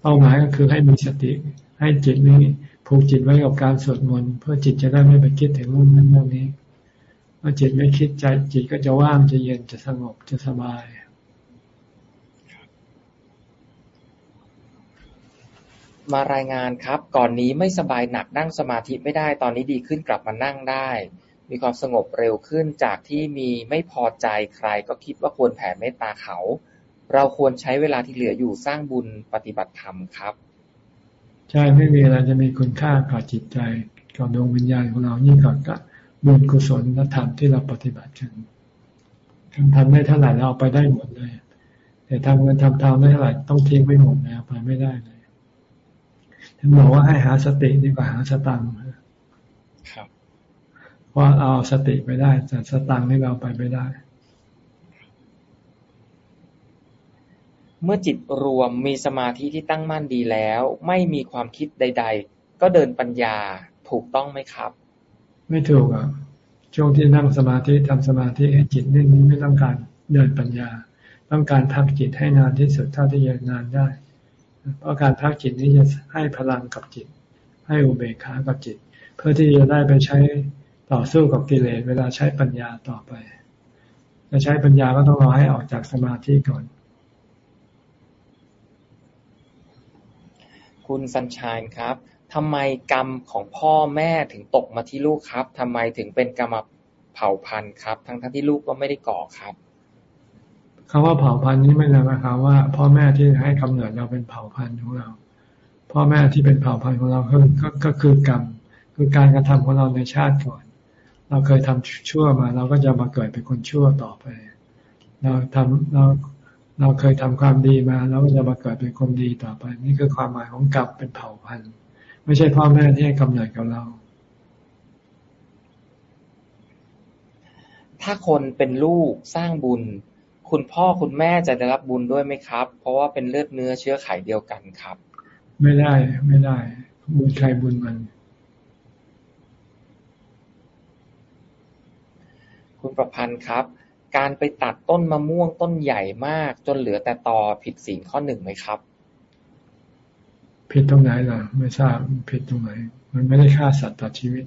เป้าหมายก็คือให้มีสติ ให้จิตนี้ผูกจิตไว้กับการสวดมนต์เพื่อจิตจะได้ไม่ไปคิดถึงเรื่องนั้นเรื่องนี้เมื่อจิตไม่คิดใจจิตก็จะว่างจะเย็นจะสงบจะสบาย มารายงานครับ ก่อนนี้ไม่สบายหนักนั่งสมาธิไม่ได้ ตอนนี้ดีขึ้นกลับมานั่งได้ มีความสงบเร็วขึ้น จากที่มีไม่พอใจใครก็คิดว่าควรแผ่เมตตาเขา เราควรใช้เวลาที่เหลืออยู่สร้างบุญปฏิบัติธรรมครับ ใช่ไม่มีอะไรจะมีคุณค่ากับจิตใจกับดวงวิญญาณของเรายิ่งกว่ากบุญกุศลและธรรมที่เราปฏิบัติกันทำทำได้เท่าไหร่เราเอาไปได้หมดเลย แต่ทำเงินทำทางได้เท่าไหร่ต้องทิ้งไม่หมดนะไปไม่ได้เลย ท่านบอกว่าให้หาสติดีกว่าหาสตังค์เพราะเอาสติไปได้ แต่สตังนี่เราไปไม่ได้ เมื่อจิตรวมมีสมาธิที่ตั้งมั่นดีแล้ว ไม่มีความคิดใด ๆ ก็เดินปัญญาถูกต้องไหมครับ ไม่ถูกอะช่วงที่นั่งสมาธิทำสมาธิให้จิตนิ่งไม่ต้องการเดินปัญญา ต้องการพักจิตให้นานที่สุดเท่าที่จะนานได้ เพราะการพักจิตนี้จะให้พลังกับจิต ให้อุเบกขากับจิต เพื่อที่จะได้ไปใช้ต่อสู้กับกิเลสเวลาใช้ปัญญาต่อไป จะใช้ปัญญาก็ต้องรอให้ออกจากสมาธิก่อน คุณสัญชัยครับทำไมกรรมของพ่อแม่ถึงตกมาที่ลูกครับทำไมถึงเป็นกรรมเผ่าพันธุ์ครับ ทั้งทั้งที่ลูกก็ไม่ได้ก่อครับ คำว่าเผ่าพันธุ์นี้ไม่ได้หมายความว่า พ่อแม่ที่ให้กำเนิดเราเป็นเผ่าพันธุ์ของเรา พ่อแม่ที่เป็นเผ่าพันธุ์ของเราก็ก็คือกรรมคือการกระทำของเราในชาติก่อน เราเคยทำชั่วมา เราก็จะมาเกิดเป็นคนชั่วต่อไป เราทำเราเราเคยทำความดีมาเราก็จะมาเกิดเป็นคนดีต่อไป นี่คือความหมายของกรรมเป็นเผ่าพันธุ์ ไม่ใช่พ่อแม่ที่ให้กำเนิดกับเรา ถ้าคนเป็นลูกสร้างบุญ คุณพ่อคุณแม่จะได้รับบุญด้วยไหมครับ เพราะว่าเป็นเลือดเนื้อเชื้อไขเดียวกันครับ ไม่ได้ไม่ได้ บุญใครบุญมัน คุณประพันธ์ครับ การไปตัดต้นมะม่วงต้นใหญ่มาก จนเหลือแต่ตอผิดศีลข้อหนึ่งไหมครับ ผิดตรงไหนล่ะ ไม่ทราบผิดตรงไหน มันไม่ได้ฆ่าสัตว์ตัดชีวิต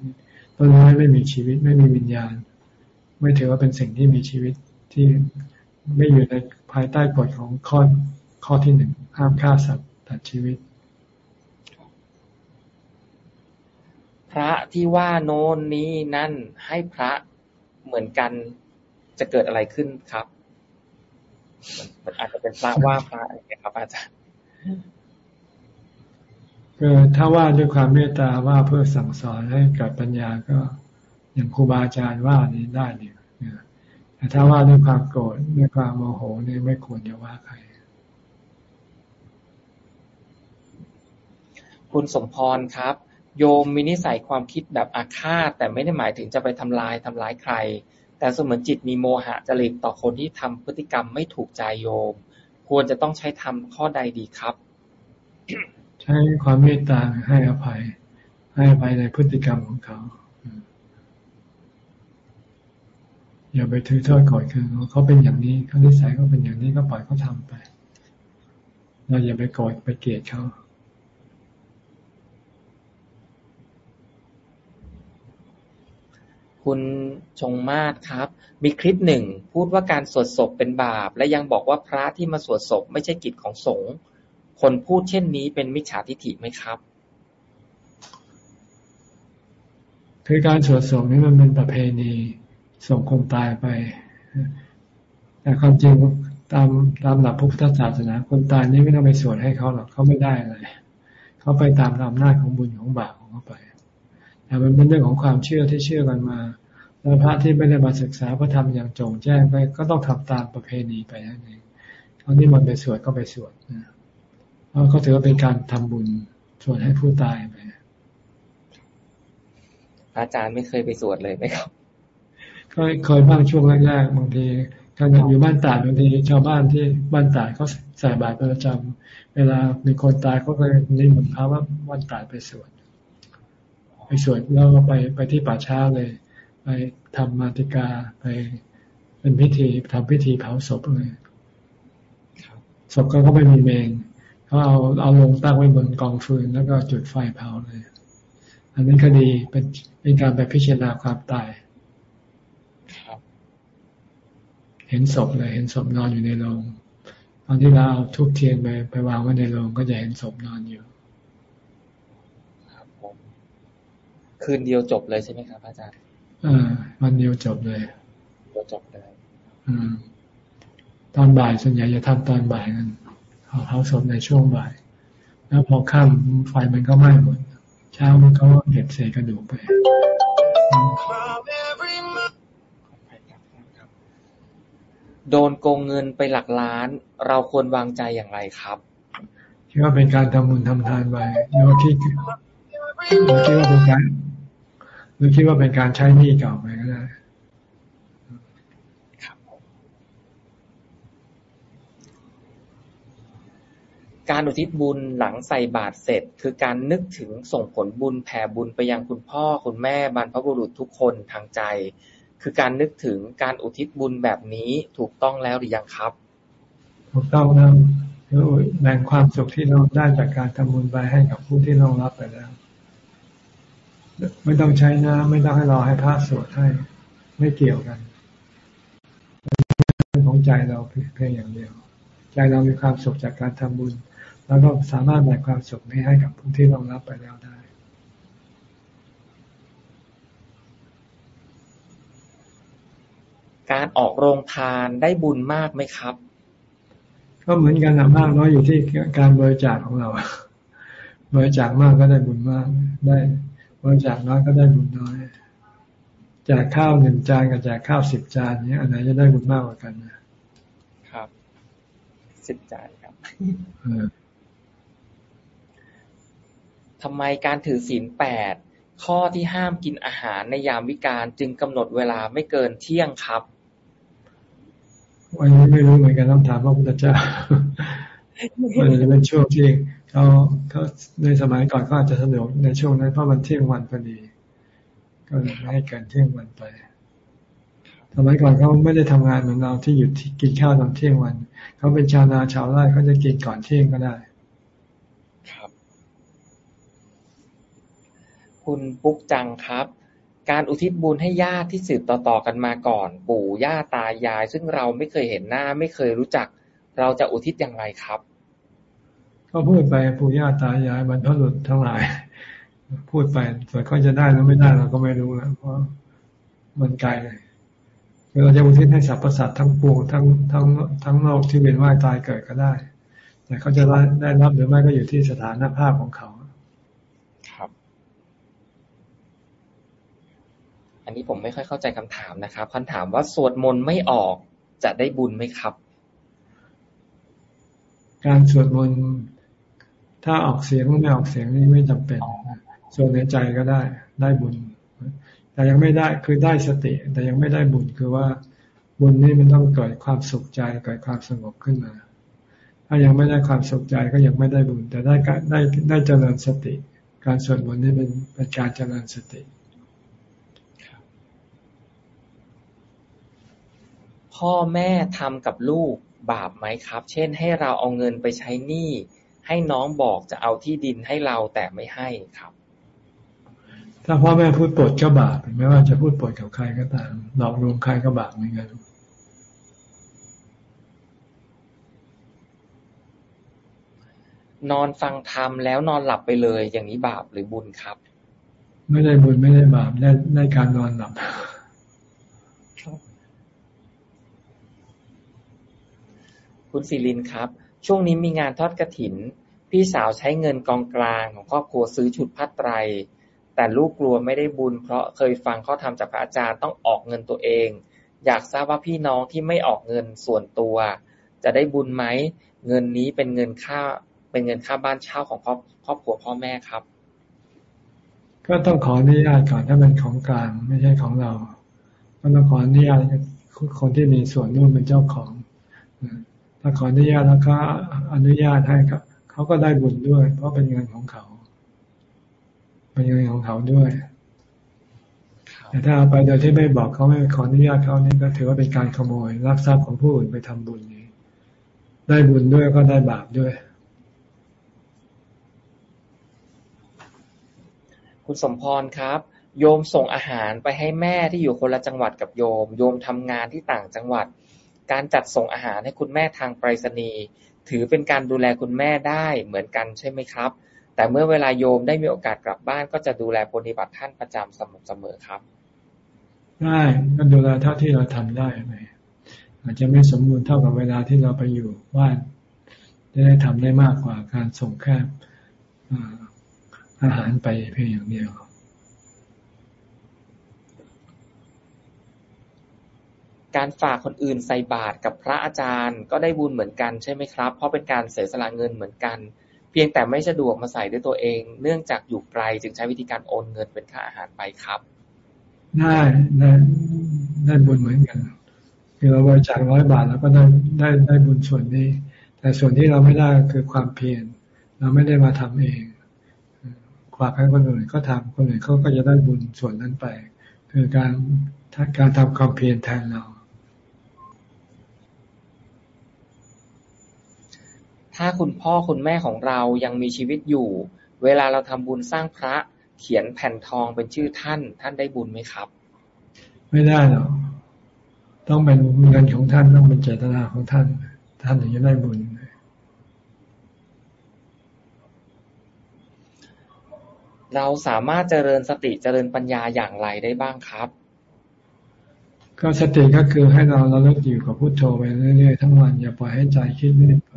ต้นไม้ไม่มีชีวิตไม่มีวิญญาณ ไม่ถือว่าเป็นสิ่งที่มีชีวิตที่ ไม่อยู่ในภายใต้กฎของข้อข้อที่หนึ่งห้ามฆ่าสัตว์ตัดชีวิต พระที่ว่าโน้นนี้นั่นให้พระเหมือนกันจะเกิดอะไรขึ้นครับมันอาจจะเป็นพระว่าพระอะไรครับ อาจารย์ก็ถ้าว่าด้วยความเมตตาว่าเพื่อสั่งสอนให้เกิดปัญญาก็อย่างครูบาอาจารย์ว่านี้ได้เนี่ย แต่ถ้าว่าด้วยความโกรธด้วยความโมโหนี่ไม่ควรจะว่าใคร คุณสมพรครับ โยมมีนิสัยความคิดแบบอาฆาต แต่ไม่ได้หมายถึงจะไปทำลายทำร้ายใคร แต่สมอนจิตมีโมหะจริตต่อคนที่ทำพฤติกรรมไม่ถูกใจโยม ควรจะต้องใช้ทำข้อใดดีครับ ใช้ความเมตตาให้อภัย ให้อภัยในพฤติกรรมของเขา อย่าไปถือโทษก่อนคือเขาเป็นอย่างนี้เขานิสัยเขาเป็นอย่างนี้ก็ปล่อยเขาทาไป เราอย่าไปโกรธไปเกลียดเขาคุณชงมาศครับ มีคลิปหนึ่งพูดว่าการสวดศพเป็นบาป และยังบอกว่าพระที่มาสวดศพไม่ใช่กิจของสงฆ์คนพูดเช่นนี้เป็นมิจฉาทิฏฐิไหมครับ คือการสวดศพนี่มันเป็นประเพณี ส่งคนตายไป แต่ความจริงตามตามหลักพุทธศาสนา คนตายนี่ไม่ต้องไปสวดให้เขาหรอกเขาไม่ได้อะไรเขาไปตามอำนาจของบุญของบาปของเขาไปแต่มันเป็นเรื่องของความเชื่อที่เชื่อกันมาแล้วพระที่ไม่ได้มาศึกษาพระธรรมอย่างจงแจ้งไปก็ต้องทำตามประเพณีไปนั่นเองเขานี่มันไปสวดก็ไปสวดนะราะเขาถือว่าเป็นการทำบุญสวนให้ผู้ตายไปอาจารย์ไม่เคยไปสวดเลยไหมครับ ก็เคยบ้างช่วงแรกๆบางทีขณะอยู่บ้านตาดบางทีชาวบ้านที่บ้านตาดเขาใส่บาตรประจำเวลามีคนตายเขาก็นิมนต์พระว่าวันตาดไปสวดไปสวดแล้วก็ไปไปที่ป่าช้าเลย ไปทำมาติกาไปเป็นพิธีทำพิธีเผาศพเลยศพก็ก็ไม่มีเมงเขาเอาเอาลงตั้งไว้บนกองฟืนแล้วก็จุดไฟเผาเลย อันนี้ก็ดีเป็นเป็นการไปพิจารณาความตาย เห็นศพเลย เห็นศพนอนอยู่ในโรงตอนที่เราเอาทุกเทียนไปไปวางไว้ในโรงก็จะเห็นศพนอนอยู่ครับผมคืนเดียวจบเลยใช่ไหมครับอาจารย์อ่าวันเดียวจบเลยเดียวจบเลยอืมตอนบ่ายส่วนใหญ่จะทำตอนบ่ายกันเผาศพในช่วงบ่าย แล้วพอค่ำไฟมันก็ไหม้หมด เช้ามันก็เก็บเศษกระดูกไป โดนโกงเงินไปหลักล้าน เราควรวางใจอย่างไรครับคิดว่าเป็นการทำบุญทำทานไปหรือว่าคิดหรือคิดว่าเป็นการหรือคิดว่าเป็นการใช้หนี้เก่าไปก็ได้การอุทิศบุญหลังใส่บาตรเสร็จ คือการนึกถึงส่งผลบุญแผ่บุญไปยังคุณพ่อคุณแม่บรรพบุรุษทุกคนทางใจ คือการนึกถึงการอุทิศบุญแบบนี้ถูกต้องแล้วหรือยังครับ ถูกต้องแล้วคือแบ่งความสุขที่เราได้จากการทำบุญไปให้กับผู้ที่เรารับไปแล้ว ไม่ต้องใช้น้ำไม่ต้องให้รอให้พระสวดให้ไม่เกี่ยวกันของใจเราเพียงอย่างเดียว ใจเรามีความสุขจากการทำบุญ แล้วก็สามารถแบ่งความสุขนี้ให้กับผู้ที่เรารับไปแล้วได้ การออกโรงทานได้บุญมากไหมครับ ก็เหมือนกันนะมากน้อยอยู่ที่การบริจาคของเราบริจาคมากก็ได้บุญมาก ได้บริจาคน้อยก็ได้บุญน้อยแจกข้าวหนึ่งจานกับแจกข้าวสิบจานเนี้ยอันไหนจะได้บุญมากกว่ากันนะครับสิบจานครับทำไมการถือศีลแปดข้อที่ห้ามกินอาหารในยามวิกาลจึงกำหนดเวลาไม่เกินเที่ยงครับ วันนี้ไม่รู้เหมือนกันต้องถามพระพุทธเจ้ามันจะเป็นช่วงที่เขาเขาในสมัยก่อนก็อาจจะสะดวกในช่วงนั้นเพราะมันเที่ยงวันพอดี ก็เลยไม่ให้เกินเที่ยงวันไป สมัยก่อนเขาไม่ได้ทำงานเหมือนเราที่หยุดกินข้าวตอนเที่ยงวันเขาเป็นชาวนาชาวไร่เขาจะกินก่อนเที่ยงก็ได้ ครับ คุณปุ๊กจังครับ การอุทิศบุญให้ญาติที่สืบต่อๆกันมาก่อน ปู่ย่าตายาย ซึ่งเราไม่เคยเห็นหน้า ไม่เคยรู้จัก เราจะอุทิศอย่างไรครับ ก็พูดไปปู่ย่าตายายบรรพบุรุษทั้งหลาย พูดไปส่วนเขาจะได้หรือไม่ได้เราก็ไม่รู้นะเพราะมันไกลเลยเราจะอุทิศให้สรรพสัตว์ทั้งปวงทั้งทั้งทั้งโลกที่เป็นว่ายตายเกิดก็ได้ แต่เขาจะได้รับหรือไม่ก็อยู่ที่สถานภาพของเขา อันนี้ผมไม่ค่อยเข้าใจคำถามนะครับคำถามว่าสวดมนต์ไม่ออกจะได้บุญไหมครับ การสวดมนต์ถ้าออกเสียงไม่ออกเสียงนี่ไม่จำเป็นสวดในใจก็ได้ได้บุญ แต่ยังไม่ได้คือได้สติ แต่ยังไม่ได้บุญคือว่าบุญนี่มันต้องเกิดความสุขใจเกิดความสงบขึ้นมา ถ้ายังไม่ได้ความสุขใจก็ยังไม่ได้บุญ แต่ได้ได้ได้เจริญสติ การสวดมนต์นี่เป็นเป็นการเจริญสติ พ่อแม่ทำกับลูก บาปไหมครับ เช่น ให้เราเอาเงินไปใช้หนี้ ให้น้องบอกจะเอาที่ดินให้เราแต่ไม่ให้ครับ ถ้าพ่อแม่พูดปดก็บาปไม่ว่าจะพูดปดกับใครก็ตามหลอกลวงใครก็บาปเหมือนกันนอนฟังธรรมแล้วนอนหลับไปเลย อย่างนี้บาปหรือบุญครับ ไม่ได้บุญไม่ได้บาปได้ได้การนอนหลับ คุณศิรินครับ ช่วงนี้มีงานทอดกระถิน พี่สาวใช้เงินกองกลางของครอบครัวซื้อชุดผ้าไตร แต่ลูกกลัวไม่ได้บุญ เพราะเคยฟังข้อธรรมจากพระอาจารย์ต้องออกเงินตัวเอง อยากทราบว่าพี่น้องที่ไม่ออกเงินส่วนตัว จะได้บุญไหมเงินนี้เป็นเงินค่าเป็นเงินค่าบ้านเช่าของครอบครอบครัวพ่อแม่ครับ ก็ต้องขออนุญาตก่อนถ้าเป็นของกลางไม่ใช่ของเราก็ต้องขออนุญาตคนที่มีส่วนร่วมเป็นเจ้าของ ถ้าขออนุญาตแล้วก็อนุญาตให้เขาก็ได้บุญด้วย เพราะเป็นเงินของเขา เป็นเงินของเขาด้วย แต่ถ้าเอาไปโดยที่ไม่บอกเขาไม่ขออนุญาตเขานี่ก็ถือว่าเป็นการขโมยรักทรัพย์ของผู้อื่นไปทำบุญนี้ ได้บุญด้วยก็ได้บาปด้วย คุณสมพรครับโยมส่งอาหารไปให้แม่ที่อยู่คนละจังหวัดกับโยม โยมทำงานที่ต่างจังหวัด การจัดส่งอาหารให้คุณแม่ทางไปรษณีย์ถือเป็นการดูแลคุณแม่ได้เหมือนกันใช่ไหมครับ แต่เมื่อเวลาโยมได้มีโอกาสกลับบ้าน ก็จะดูแลปฏิบัติท่านประจำสม่ำเสมอครับ ได้ก็ดูแลเท่าที่เราทำได้ไหมอาจจะไม่สมบูรณ์เท่ากับเวลาที่เราไปอยู่บ้านจะได้ทำได้มากกว่าการส่งแค่อาหารไปเพียงอย่างเดียว การฝากคนอื่นใส่บาตรกับพระอาจารย์ ก็ได้บุญเหมือนกันใช่ไหมครับ เพราะเป็นการเสียสละเงินเหมือนกัน เพียงแต่ไม่สะดวกมาใส่ด้วยตัวเอง เนื่องจากอยู่ไกลจึงใช้วิธีการโอนเงินเป็นค่าอาหารไปครับ ได้ได้ได้บุญเหมือนกันคือเราบริจาคร้อยบาทแล้วก็ได้ได้ได้บุญส่วนนี้ แต่ส่วนที่เราไม่ได้คือความเพียรเราไม่ได้มาทำเองฝากให้คนอื่นก็ทำคนอื่นเขาก็จะได้บุญส่วนนั้นไป คือการการทำความเพียรแทนเรา ถ้าคุณพ่อคุณแม่ของเรายังมีชีวิตอยู่ เวลาเราทำบุญสร้างพระ เขียนแผ่นทองเป็นชื่อท่าน ท่านได้บุญไหมครับ ไม่ได้หรอกต้องเป็นเงินของท่านต้องเป็นเจตนาของท่าน ท่านถึงจะได้บุญเราสามารถเจริญสติเจริญปัญญาอย่างไรได้บ้างครับ ก็สติก็คือให้เราเราเลิกอยู่กับพุโทโธไปเรื่อยๆทั้งวันอย่าปล่อยให้ใจคิดเรื่อยไป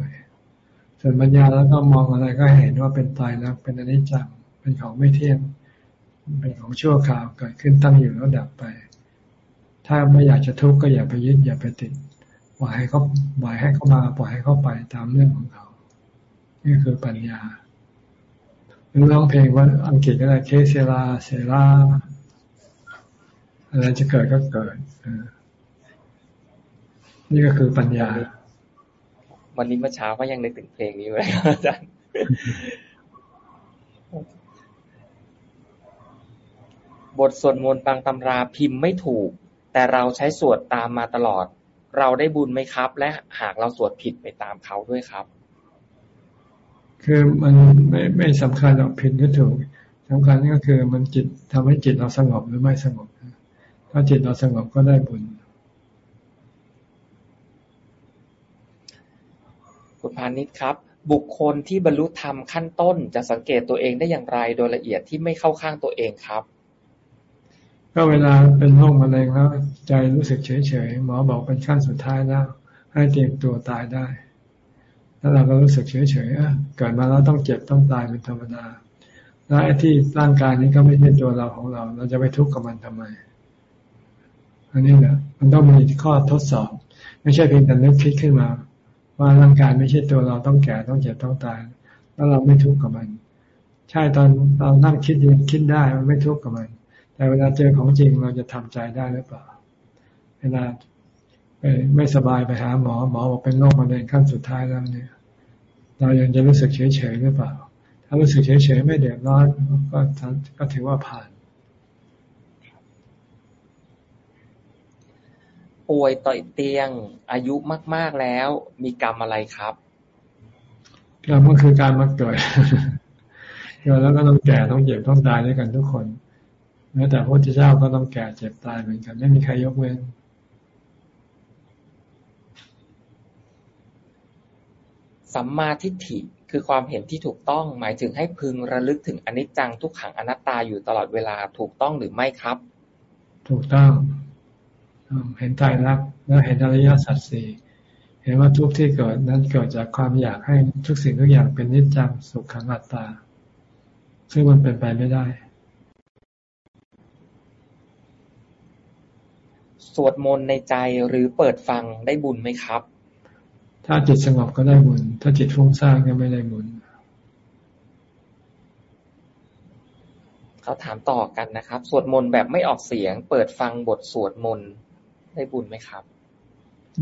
ส่วนปัญญาแล้วก็มองอะไรก็เห็นว่าเป็นตายแล้วเป็นอนิจจังเป็นของไม่เที่ยง เป็นของชั่วคราวเกิดขึ้นตั้งอยู่แล้วดับไป ถ้าไม่อยากจะทุกข์ก็อย่าไปยึดอย่าไปติดปล่อยให้เขาปล่อยให้เขามาปล่อยให้เขาไปตามเรื่องของเขา นี่คือปัญญาหรือร้องเพลงว่าอังกฤษก็ได้เคเซลาเซลาอะไรจะเกิดก็เกิดนี่ก็คือปัญญา วันนี้เมื่อเช้าก็ยังนึกถึงเพลงนี้เลยอาจารย์บทสวดมนต์บางตำราพิมพ์ไม่ถูก แต่เราใช้สวดตามมาตลอด เราได้บุญไหมครับ และหากเราสวดผิดไปตามเขาด้วยครับ คือมันไม่ไม่สำคัญหรอกผิดหรือถูกสำคัญก็คือมันจิตทำให้จิตเราสงบหรือไม่สงบถ้าจิตเราสงบก็ได้บุญคุณ พานิชครับ บุคคลที่บรรลุธรรมขั้นต้น จะสังเกตตัวเองได้อย่างไรโดยละเอียดที่ไม่เข้าข้างตัวเองครับ ก็เวลาเป็นโรคมะเร็งแล้วใจรู้สึกเฉยๆหมอบอกเป็นขั้นสุดท้ายแล้ว ให้เตรียมตัวตายได้แล้วเราก็รู้สึกเฉยๆเกิดมาแล้วต้องเจ็บต้องตายเป็นธรรมดาแล้วไอ้ที่ร่างกายนี้ก็ไม่ใช่ตัวเราของเรา เราจะไปทุกข์กับมันทำไม อันนี้แหละมันต้องมีข้อทดสอบ ไม่ใช่เพียงแต่นึกคิดขึ้นมา ว่าร่างกายไม่ใช่ตัวเราต้องแก่ต้องเจ็บต้องตาย แล้วเราไม่ทุกข์กับมัน ใช่ตอนเรานั่งคิดยังคิดได้มันไม่ทุกข์กับมัน แต่เวลาเจอของจริงเราจะทำใจได้หรือเปล่า เวลาไปไม่สบายไปหาหมอหมอบอกเป็นโรคมะเร็งขั้นสุดท้ายแล้วเนี่ย เรายังจะรู้สึกเฉยเฉยหรือเปล่า ถ้ารู้สึกเฉยเฉยไม่เดือดร้อนก็ก็ถือว่าผ่าน ป่วยต่อยเตียง อายุมาก ๆ แล้ว มีกรรมอะไรครับ กรรมก็คือการมาเกิดเกิดแล้วก็ต้องแก่ต้องเจ็บต้องตายด้วยกันทุกคนแม้แต่พระพุทธเจ้าก็ต้องแก่เจ็บตายเหมือนกัน ไม่มีใครยกเว้นสัมมาทิฏฐิคือความเห็นที่ถูกต้องหมายถึงให้พึงระลึกถึงอนิจจังทุกขังอนัตตาอยู่ตลอดเวลาถูกต้องหรือไม่ครับ ถูกต้อง เห็นใจรักแล้วเห็นอริยสัจสี่เห็นว่าทุกที่เกิดนั้นเกิดจากความอยากให้ทุกสิ่งทุกอย่างเป็นนิจจังสุขขังอัตตา ซึ่งมันเป็นไปไม่ได้ สวดมนต์ในใจหรือเปิดฟังได้บุญไหมครับ ถ้าจิตสงบก็ได้บุญ ถ้าจิตฟุ้งซ่านก็ไม่ได้บุญเขาถามต่อกันนะครับ สวดมนต์แบบไม่ออกเสียง เปิดฟังบทสวดมนต์ ได้บุญไหมครับ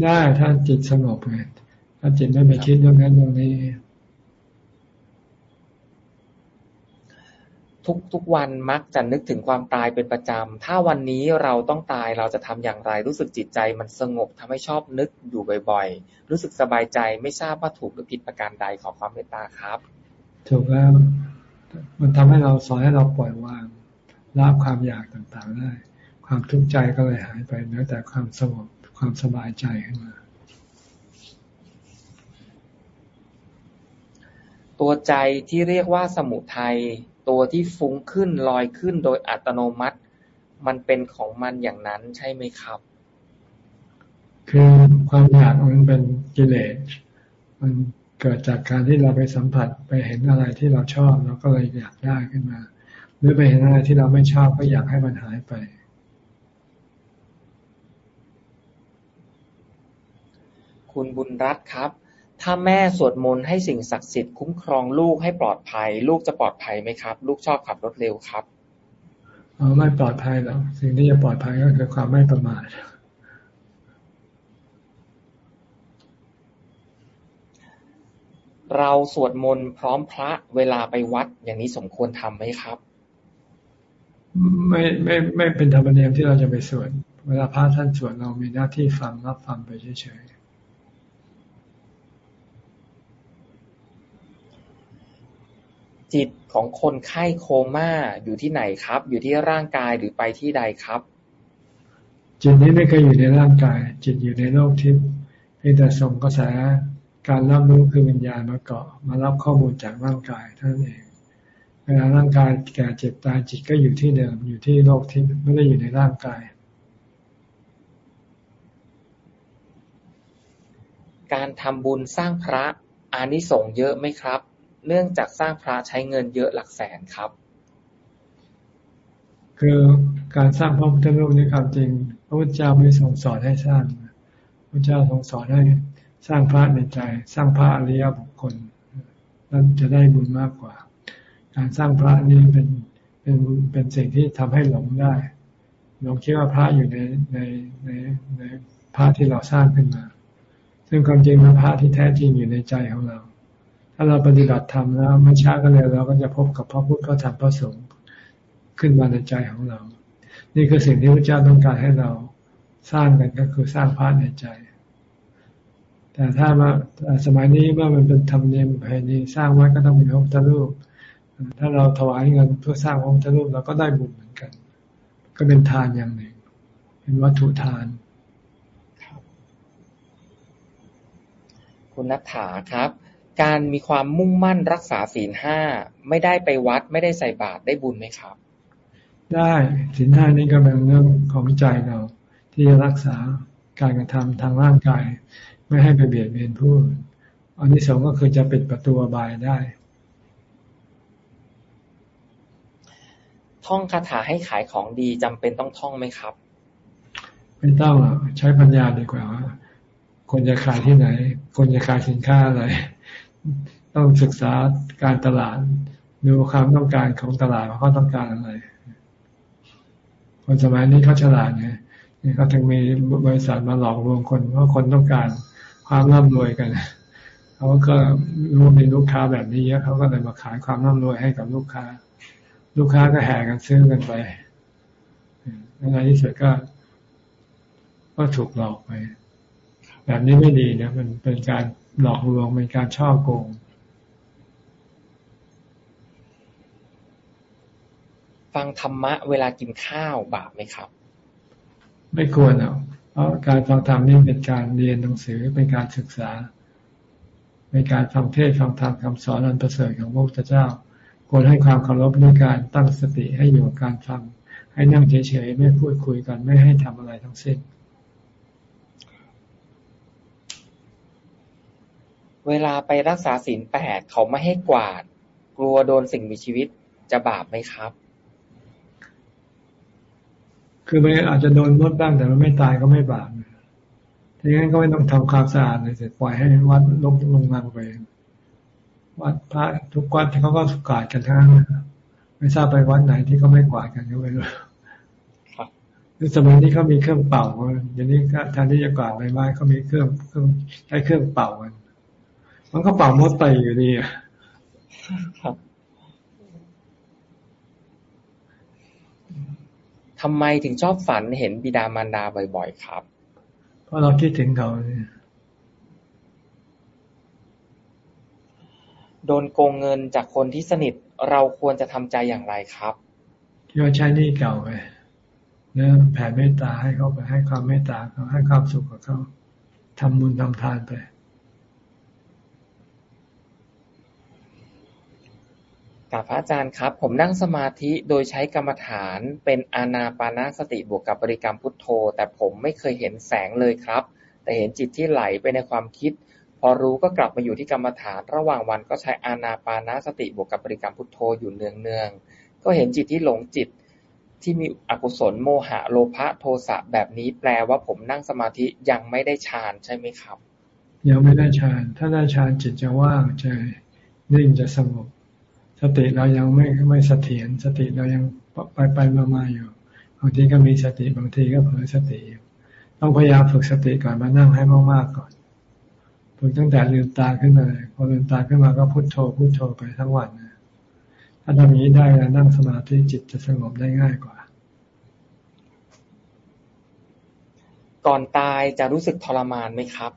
ได้ถ้าจิตสงบไงถ้าจิตไม่ไปคิดเรื่องนั้นเรื่องนี้ ทุกทุกวันมักจะนึกถึงความตายเป็นประจำ ถ้าวันนี้เราต้องตายเราจะทำอย่างไร รู้สึกจิตใจมันสงบทำให้ชอบนึกอยู่บ่อยๆ รู้สึกสบายใจไม่ทราบว่าถูกหรือผิดประการใดขอความเมตตาครับ ถูกแล้วมันทำให้เราสอนให้เราปล่อยวางละความอยากต่างๆได้ ความทุกข์ใจก็เลยหายไปเหลือแต่ความสงบความสบายใจขึ้นมา ตัวใจที่เรียกว่าสมุทัยตัวที่ฟุ้งขึ้นลอยขึ้นโดยอัตโนมัติ มันเป็นของมันอย่างนั้นใช่ไหมครับ คือความอยากมันเป็นกิเลสมันเกิดจากการที่เราไปสัมผัสไปเห็นอะไรที่เราชอบเราก็เลยอยากได้ขึ้นมา หรือไปเห็นอะไรที่เราไม่ชอบก็อยากให้มันหายไป คุณบุญรัตน์ครับ ถ้าแม่สวดมนต์ให้สิ่งศักดิ์สิทธิ์คุ้มครองลูกให้ปลอดภัย ลูกจะปลอดภัยไหมครับ ลูกชอบขับรถเร็วครับอ๋อไม่ปลอดภัยหรอกสิ่งที่จะปลอดภัยก็คือความไม่ประมาทเราสวดมนต์พร้อมพระเวลาไปวัดอย่างนี้สมควรทำไหมครับ ไม่ไม่ไม่เป็นธรรมเนียมที่เราจะไปสวด เวลาพระท่านสวดเรามีหน้าที่ฟังรับฟังไปเฉยๆ จิตของคนไข้โคม่าอยู่ที่ไหนครับ อยู่ที่ร่างกายหรือไปที่ใดครับ จิตนี้ไม่เคยอยู่ในร่างกาย จิตอยู่ในโลกทิพย์เพียงแต่ส่งกระแสการรับรู้คือวิญญาณมาเกาะมารับข้อมูลจากร่างกายเท่านั้นเองเวลาร่างกายแก่เจ็บตายจิตก็อยู่ที่เดิม อยู่ที่โลกทิพย์ไม่ได้อยู่ในร่างกาย การทำบุญสร้างพระอานิสงส์เยอะไหมครับ เนื่องจากสร้างพระใช้เงินเยอะหลักแสนครับ คือการสร้างพระพุทธรูปในความจริง พระพุทธเจ้าไม่ทรงสอนให้สร้างพระเจ้าทรงสอนให้สร้างพระในใจ สร้างพระอริยบุคคลนั้นจะได้บุญมากกว่า การสร้างพระนี่เป็นเป็นเป็นสิ่งที่ทำให้หลงได้หลงคิดว่าพระอยู่ในในในในพระที่เราสร้างขึ้นมา ซึ่งความจริงมันพระที่แท้จริงอยู่ในใจของเรา ถ้าเราปฏิบัติธรรมแล้วไม่ช้าก็เร็วเราก็จะพบกับพระพุทธพระธรรมพระสงฆ์ขึ้นมาในใจของเรา นี่คือสิ่งที่พระเจ้าต้องการให้เราสร้างกันก็คือสร้างพระในใจ แต่ถ้ามาสมัยนี้เมื่อมันเป็นธรรมเนียมภายในสร้างไว้ก็ต้องมีพระพุทธรูป ถ้าเราถวายเงินเพื่อสร้างพระพุทธรูปเราก็ได้บุญเหมือนกัน ก็เป็นทานอย่างหนึ่ง เป็นวัตถุทาน คุณนัฐาครับ การมีความมุ่งมั่นรักษาศีลห้าไม่ได้ไปวัดไม่ได้ใส่บาตรได้บุญไหมครับ ได้ศีลห้านี่ก็เป็นเรื่องของใจเรา ที่จะรักษาการกระทำทางร่างกาย ไม่ให้ไปเบียดเบียนผู้อันที่สองก็คือจะปิดประตูบายได้ท่องคาถาให้ขายของดีจำเป็นต้องท่องไหมครับ ไม่ต้องอะใช้ปัญญาดีกว่าคนจะขายที่ไหนคนจะขายสินค้าอะไร ต้องศึกษาการตลาด ดูความต้องการของตลาดว่าเขาต้องการอะไร คนสมัยนี้เขาฉลาดไงนี่เขาถึงมีบริษัทมาหลอกลวงคนเพราะคนต้องการความร่ำรวยกันเขาก็รู้มีลูกค้าแบบนี้เยอะเขาก็เลยมาขายความร่ำรวยให้กับลูกค้า ลูกค้าก็แห่กันซื้อกันไปในที่สุดก็ก็ถูกหลอกไป แบบนี้ไม่ดีนะ มันเป็นการ หลอกลวงเป็นการช่อโกงฟังธรรมะเวลากินข้าวบาปไหมครับ ไม่ควรอะเพราะการฟังธรรมนี่เป็นการเรียนหนังสือเป็นการศึกษาเป็นการฟังเทศฟังธรรมคำสอนอันประเสริฐของพระพุทธเจ้า ควรให้ความเคารพด้วยการตั้งสติให้อยู่กับการฟังให้นั่งเฉยๆไม่พูดคุยกันไม่ให้ทำอะไรทั้งสิ้น เวลาไปรักษาศีลแปดเขาไม่ให้กวาด กลัวโดนสิ่งมีชีวิตจะบาปไหมครับ คือไม่อาจจะโดนมดบ้างแต่มันไม่ตายก็ไม่บาปทีนั้นก็ไม่ต้องทำความสะอาดเลยเสร็จปล่อยให้วัดลบลงนังไปวัดพระทุกวัดเขาก็สกาดกันทั้งนั้นไม่ทราบไปวัดไหนที่เขาไม่กวาดกันก็ไม่รู้คือสมัยนี้เขามีเครื่องเป่าอย่างนี้แทนที่จะกวาดใบไม้เขามีเครื่องเครื่องใช้เครื่องเป่ากัน มันก็เป่ามดไปอยู่ดีอะทำไมถึงชอบฝันเห็นบิดามารดาบ่อยๆครับ เพราะเราคิดถึงเขาเนี่ยโดนโกงเงินจากคนที่สนิทเราควรจะทำใจอย่างไรครับที่ว่าใช้นี่เก่าไปเนื่อแผ่เมตตาให้เขาไปให้ความเมตตาเขาให้ความสุขกับเขาทำบุญทำทานไป กับพระอาจารย์ครับ ผมนั่งสมาธิโดยใช้กรรมฐานเป็นอานาปานาสติบวกกับบริกรรมพุทโธ แต่ผมไม่เคยเห็นแสงเลยครับ แต่เห็นจิตที่ไหลไปในความคิด พอรู้ก็กลับมาอยู่ที่กรรมฐาน ระหว่างวันก็ใช้อานาปานาสติบวกกับบริกรรมพุทโธอยู่เนืองๆก็เห็นจิตที่หลงจิตที่มีอกุศลโมหะโลภะโทสะแบบนี้แปลว่าผมนั่งสมาธิยังไม่ได้ฌานใช่ไหมครับ ยังไม่ได้ฌานถ้าได้ฌานจิตจะว่างใจนิ่งจะสงบ สติเรายังไม่ไม่เสถียรสติเรายังไปไปมามาอยู่บางทีก็มีสติบางทีก็เผลอสติต้องพยายามฝึกสติก่อนมานั่งให้มากๆก่อนฝึกตั้งแต่ลืมตาขึ้นมาเลยพอลืมตาขึ้นมาก็พุโทโธพุโทโธไปทั้งวันนะถ้าทำอย่างนี้ได้แล้วนั่งสมาธิจิตจะสงบได้ง่ายกว่า ก่อนตายจะรู้สึกทรมานไหมครับ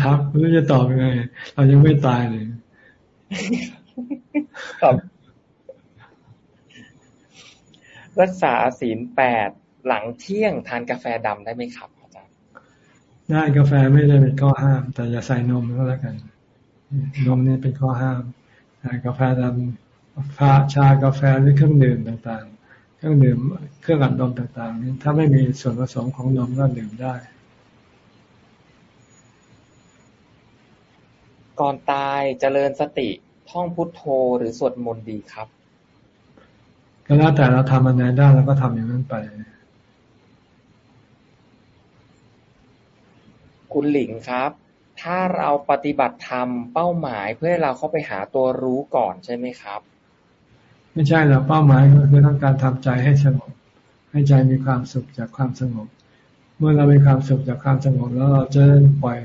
ทักไม่รู้จะตอบยังไง เรายังไม่ตายเลย ครับ รักษาศีลแปดหลังเที่ยงทานกาแฟดำได้ไหมครับอาจารย์ได้กาแฟไม่ได้เป็นข้อห้าม แต่อย่าใส่นมก็แล้วกัน นมนี่เป็นข้อห้ามกาแฟดำฟ้าชากาแฟหรือเครื่องดื่มต่างๆ เครื่องดื่มเครื่องอัดนมต่างๆนี่ถ้าไม่มีส่วนผสมของนมก็ดื่มได้ ก่อนตายเจริญสติท่องพุทโธหรือสวดมนต์ดีครับ ก็แล้วแต่เราทำอันไหนได้เราก็ทำอย่างนั้นไป คุณหลิงครับ ถ้าเราปฏิบัติธรรมเป้าหมายเพื่อเราเข้าไปหาตัวรู้ก่อนใช่ไหมครับ ไม่ใช่เราเป้าหมายก็คือต้องการทำใจให้สงบให้ใจมีความสุขจากความสงบ เมื่อเรามีความสุขจากความสงบแล้วเราจะปล่อย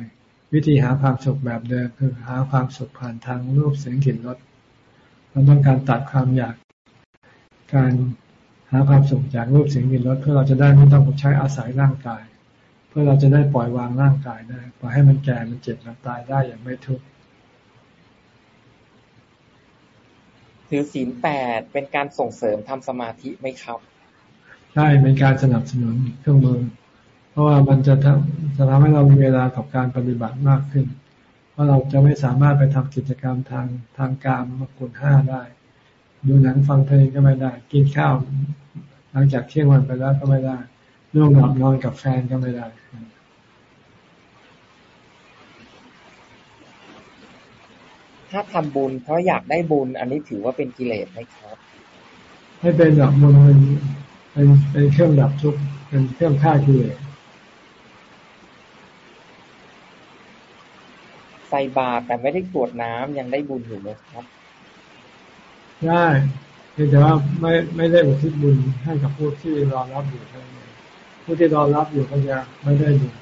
วิธีหาความสุขแบบเดิมคือหาความสุขผ่านทางรูปเสียงกลิ่นรสเราต้องการตัดความอยาก การหาความสุขจากรูปเสียงกลิ่นรสเพื่อเราจะได้ไม่ต้องใช้อาศัยร่างกาย เพื่อเราจะได้ปล่อยวางร่างกายได้ปล่อยให้มันแก่มันเจ็บมันตายได้อย่างไม่ทุกข์ถือศีลแปดเป็นการส่งเสริมทำสมาธิไหมครับ ใช่เป็นการสนับสนุนเครื่องมือ เพราะว่ามันจะทำจะทำให้เรามีเวลากับการปฏิบัติมากขึ้น เพราะเราจะไม่สามารถไปทำกิจกรรมทางทางการมกุลห้าได้ ดูหนังฟังเพลงก็ไม่ได้ กินข้าว หลังจากเที่ยงวันไปแล้วก็ไม่ได้ร่วมหลับนอนกับแฟนก็ไม่ได้ถ้าทำบุญเพราะอยากได้บุญ อันนี้ถือว่าเป็นกิเลสไหมครับ ไม่เป็นหรอกบุญเป็นเป็นเป็นเครื่องดับทุกข์เป็นเครื่องฆ่ากิเลสใส่บาตรแต่ไม่ได้กรวดน้ำยังได้บุญอยู่ไหมครับ ได้แต่ว่าไม่ไม่ได้อุทิศบุญให้กับผู้ที่รอรับอยู่เท่านั้นผู้ที่รอรับอยู่ก็จะไม่ได้บุญ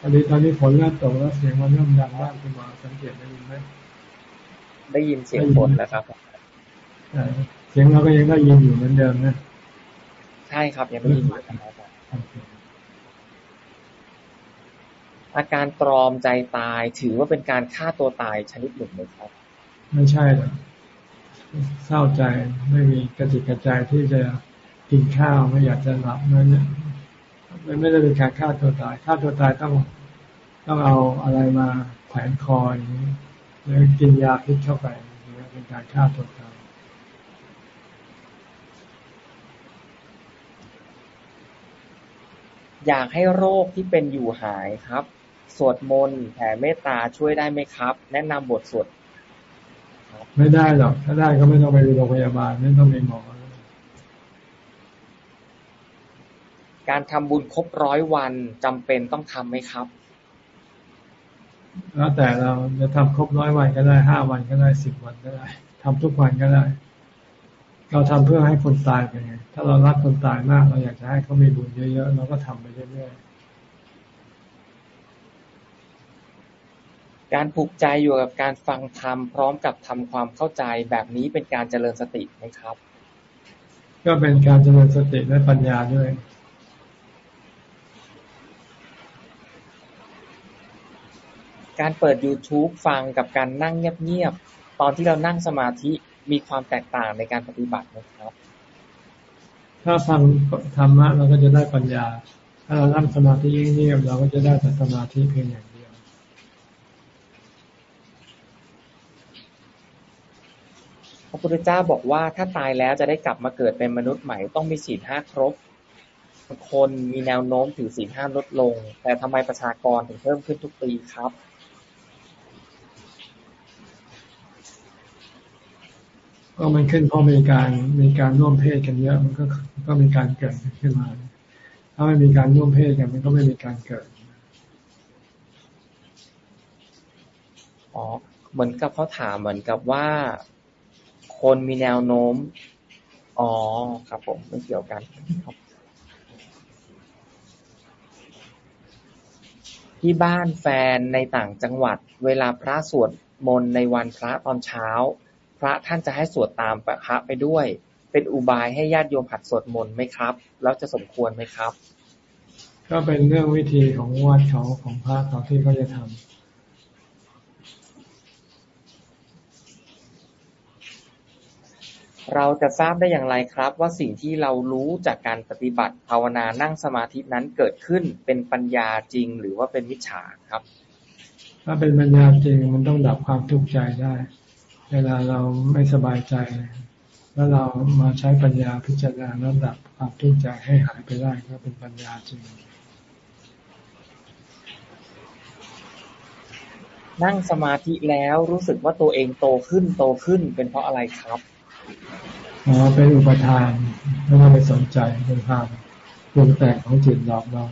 ตอนนี้ตอนนี้ฝนเริ่มตกแล้วเสียงมันเริ่มดังมากขึ้นมาสังเกตได้ยินไหมได้ยินเสียงฝนแล้วครับเสียงเราก็ยังได้ยินอยู่เหมือนเดิมนะใช่ครับยังได้ยินอยู่ครับ อาการตรอมใจตาย ถือว่าเป็นการฆ่าตัวตายชนิดหนึ่งไหมครับ ไม่ใช่หรอกเศร้าใจไม่มีกระติกกระใจที่จะกินข้าวไม่อยากจะหลับนั่นเนี่ยไม่ได้เป็นการฆ่าตัวตายฆ่าตัวตายต้องต้องเอาอะไรมาแขวนคออย่างนี้แล้วกินยาพิษเข้าไปนี่เป็นการฆ่าตัวตายอยากให้โรคที่เป็นอยู่หายครับ สวดมนต์แผ่เมตตาช่วยได้ไหมครับ แนะนำบทสวดไม่ได้หรอก ถ้าได้ก็ไม่ต้องไปโรงพยาบาลไม่ต้องมีหมอการทำบุญครบร้อยวันจำเป็นต้องทํำไหมครับ แล้วแต่เราจะทำครบร้อยวันก็ได้ห้าวันก็ได้สิบวันก็ได้ทำทุกวันก็ได้ เราทำเพื่อให้คนตายไปไงถ้าเรารักคนตายมาก เราอยากจะให้เขามีบุญเยอะๆเราก็ทำไปเรื่อยๆ การผูกใจอยู่กับการฟังธรรมพร้อมกับทำความเข้าใจแบบนี้เป็นการเจริญสติไหมครับ ก็เป็นการเจริญสติและปัญญาด้วยการเปิด YouTube ฟังกับการนั่งเงียบๆ ตอนที่เรานั่งสมาธิมีความแตกต่างในการปฏิบัติไหมครับ ถ้าฟังธรรมะเราก็จะได้ปัญญา ถ้าเรานั่งสมาธิเงียบๆเราก็จะได้แต่สมาธิเพียงอย่าง ระพุทธเจ้าบอกว่าถ้าตายแล้วจะได้กลับมาเกิดเป็นมนุษย์ใหม่ต้องมีศีลห้าครบคนมีแนวโน้มถือศีลห้าลดลง แต่ทำไมประชากรถึงเพิ่มขึ้นทุกปีครับ ก็มันขึ้นเพราะมีการมีการร่วมเพศกันเยอะมันก็ก็มีการเกิดขึ้นมา ถ้าไม่มีการร่วมเพศกันมันก็ไม่มีการเกิดอ๋อเหมือนกับเขาถามเหมือนกับว่า คนมีแนวโน้ม อ๋อ ครับผม ไม่เกี่ยวกันครับที่บ้านแฟนในต่างจังหวัด เวลาพระสวดมนต์ในวันพระตอนเช้า พระท่านจะให้สวดตามพระไปด้วย เป็นอุบายให้ญาติโยมหัดสวดมนต์ไหมครับ แล้วจะสมควรไหมครับ ก็เป็นเรื่องวิธีของวัดเขาของพระเขาที่เขาจะทำ เราจะทราบได้อย่างไรครับ ว่าสิ่งที่เรารู้จากการปฏิบัติภาวนานั่งสมาธินั้นเกิดขึ้นเป็นปัญญาจริง หรือว่าเป็นวิชาครับ ถ้าเป็นปัญญาจริงมันต้องดับความทุกข์ใจได้ เวลาเราไม่สบายใจ แล้วเรามาใช้ปัญญาพิจารณาแล้วดับความทุกข์ใจให้หายไปได้ก็เป็นปัญญาจริงนั่งสมาธิแล้วรู้สึกว่าตัวเองโตขึ้นโตขึ้นเป็นเพราะอะไรครับ อ๋อเป็นอุปทานไม่ต้องไปสนใจเป็นความปรุงแต่งของจิตหลอกเรา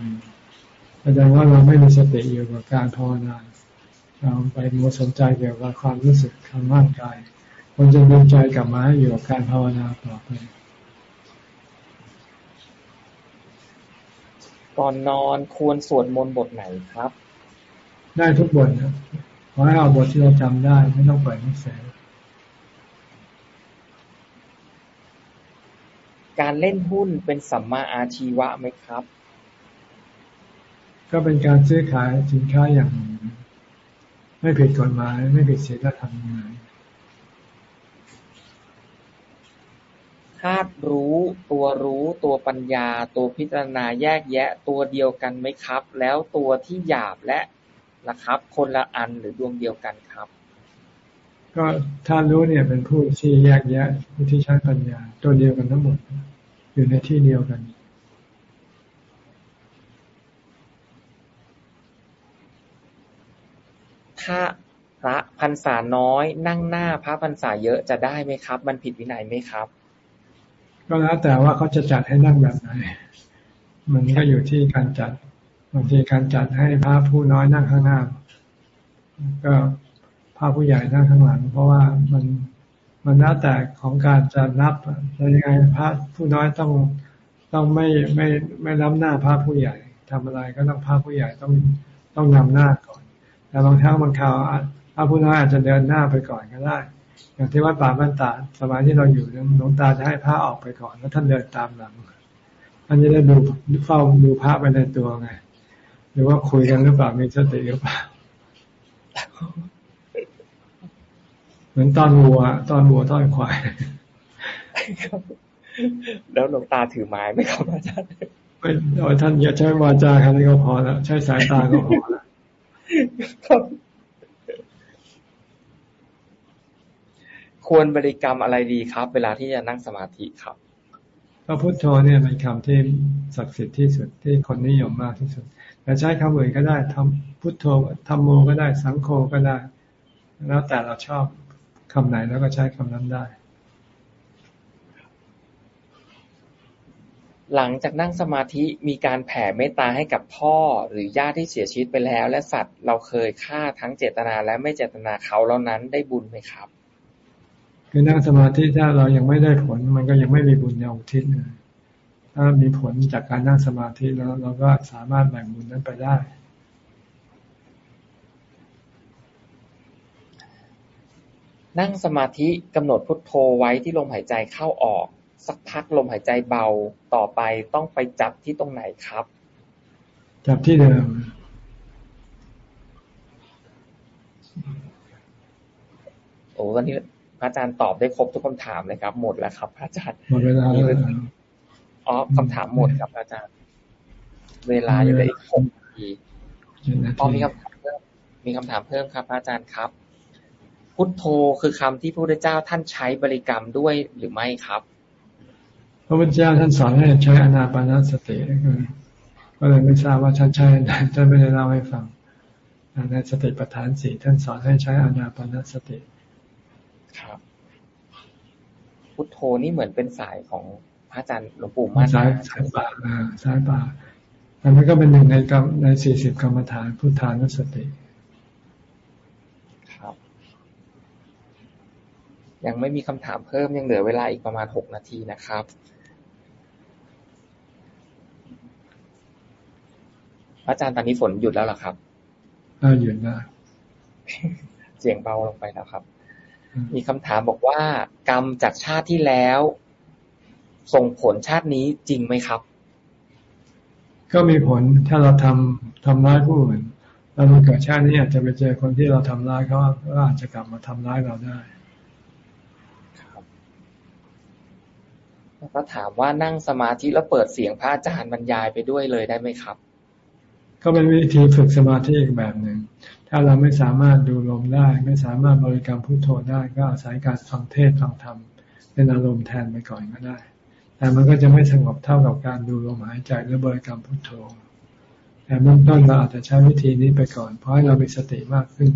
แสดงว่าเราไม่มีสติอยู่กับการภาวนาเราไปมัวสนใจเกี่ยวกับความรู้สึกทางร่างกายคนจะดึงใจกลับมาอยู่กับการภาวนาต่อไป ก่อนนอนควรสวดมนต์บทไหนครับ ได้ทุกบทนะขอให้เอาบทที่เราจำได้ ไม่ต้องเปิดหนังสือ การเล่นหุ้นเป็นสัมมาอาชีวะไหมครับ ก็เป็นการซื้อขายสินค้าอย่างไม่ผิดกฎหมาย ไม่ผิดศีลธรรมไหนธาตุรู้ตัวรู้ตัวปัญญา ตัวพิจารณาแยกแยะตัวเดียวกันไหมครับ แล้วตัวที่หยาบและนะครับ คนละอันหรือดวงเดียวกันครับ ก็ท่านรู้เนี่ยเป็นผู้ที่แยกแยะผู้ที่ใช้ปัญญา ตัวเดียวกันทั้งหมด อยู่ในที่เดียวกันถ้าพระพรรษาน้อย นั่งหน้าพระพรรษาเยอะจะได้ไหมครับ มันผิดวินัยไหมครับ ก็แล้วแต่ว่าเขาจะจัดให้นั่งแบบไหน มันก็อยู่ที่การจัดบางทีการจัดให้พระผู้น้อยนั่งข้างหน้า ก็ พระผู้ใหญ่นั่งข้างหลัง เพราะว่ามันมันแล้วแต่ของการจะนับจะยังไงพระผู้น้อยต้องต้องไม่ไม่ไม่ล้ำหน้าพระผู้ใหญ่ทำอะไรก็ต้องพระผู้ใหญ่ต้องต้องนำหน้าก่อน แต่บางครั้งบางคราวพระผู้น้อยอาจจะเดินหน้าไปก่อนก็ได้ อย่างที่วัดป่าบ้านตาสมัยที่เราอยู่หลวงตาจะให้พระออกไปก่อนแล้วท่านเดินตามหลังอันจะได้ดูเฝ้าดูพระไปในตัวไง หรือว่าคุยกันหรือเปล่ามีสติหรือเปล่า เหมือนตอนวัว ตอนวัวตอนควายแล้วหลวงตาถือไม้ไหมครับอาจารย์ไม่ท่านอย่าใช้วาจาแค่นี้ก็พอแล้วใช้สายตาก็พอแล้วครับควรบริกรรมอะไรดีครับ เวลาที่จะนั่งสมาธิครับก็พุทโธเนี่ยเป็นคำที่ศักดิ์สิทธิ์ที่สุดที่คนนิยมมากที่สุดแต่ใช้คำอื่นก็ได้ทำพุทโธทำโมก็ได้สังโฆก็ได้ แล้วแต่เราชอบ คำไหนแล้วก็ใช้คำนั้นได้ หลังจากนั่งสมาธิมีการแผ่เมตตาให้กับพ่อหรือญาติที่เสียชีวิตไปแล้ว และสัตว์เราเคยฆ่าทั้งเจตนาและไม่เจตนาเขาเหล่านั้นได้บุญไหมครับ คือนั่งสมาธิถ้าเรายังไม่ได้ผล มันก็ยังไม่มีบุญอย่างทิศถ้ามีผลจากการนั่งสมาธิแล้วเราก็สามารถแบ่งบุญนั้นไปได้ นั่งสมาธิกำหนดพุทโธไว้ที่ลมหายใจเข้าออก สักพักลมหายใจเบา ต่อไปต้องไปจับที่ตรงไหนครับ จับที่เดิม โอ้ตอนนี้พระอาจารย์ตอบได้ครบทุกคำถามเลยครับ หมดแล้วครับ พระอาจารย์หมดเวลาแล้วอ๋อคำถามหมดครับอาจารย์ เวลาอยู่เลยอีกหกนาทีพอมีคำถามเพิ่มมีคำถามเพิ่มครับ อาจารย์ครับ พุทโธคือคำที่พระพุทธเจ้าท่านใช้บริกรรมด้วยหรือไม่ครับ พระพุทธเจ้าท่านสอนให้ใช้อนาปานสติก็เลยไม่ทราบว่าท่านใช้ท่านไม่ได้เล่าให้ฟังในสติปัฏฐานสี่ท่านสอนให้ใช้อนาปานสติ ครับ พุทโธนี่เหมือนเป็นสายของพระอาจารย์หลวงปู่มาสายสายป่าสายป่าอันนั้นก็เป็นหนึ่งในกรรมในสี่สิบกรรมฐานพุทธานุสติ ยังไม่มีคำถามเพิ่มยังเหลือเวลาอีกประมาณหกนาทีนะครับอาจารย์ตอนนี้ฝนหยุดแล้วหรอครับหยุดนะเสียงเบาลงไปแล้วครับ มีคำถามบอกว่า กรรมจากชาติที่แล้ว ส่งผลชาตินี้จริงไหมครับ ก็มีผลถ้าเราทำทำร้ายผู้อื่นเราเกิดชาตินี้อาจจะไปเจอคนที่เราทำร้ายเขาก็อาจจะกลับมาทำร้ายเราได้ ก็ถามว่านั่งสมาธิแล้วเปิดเสียงพระอาจารย์บรรยายไปด้วยเลยได้ไหมครับ ก็เป็นวิธีฝึกสมาธิอีกแบบหนึ่งถ้าเราไม่สามารถดูลมได้ ไม่สามารถบริกรรมพุทโธได้ ก็อาศัยการฟังเทศฟังธรรมเป็นอารมณ์แทนไปก่อนก็ได้ แต่มันก็จะไม่สงบเท่ากับการดูลมหายใจหรือบริกรรมพุทโธแต่เบื้องต้นเราอาจจะใช้วิธีนี้ไปก่อน เพราะให้เรามีสติมากขึ้น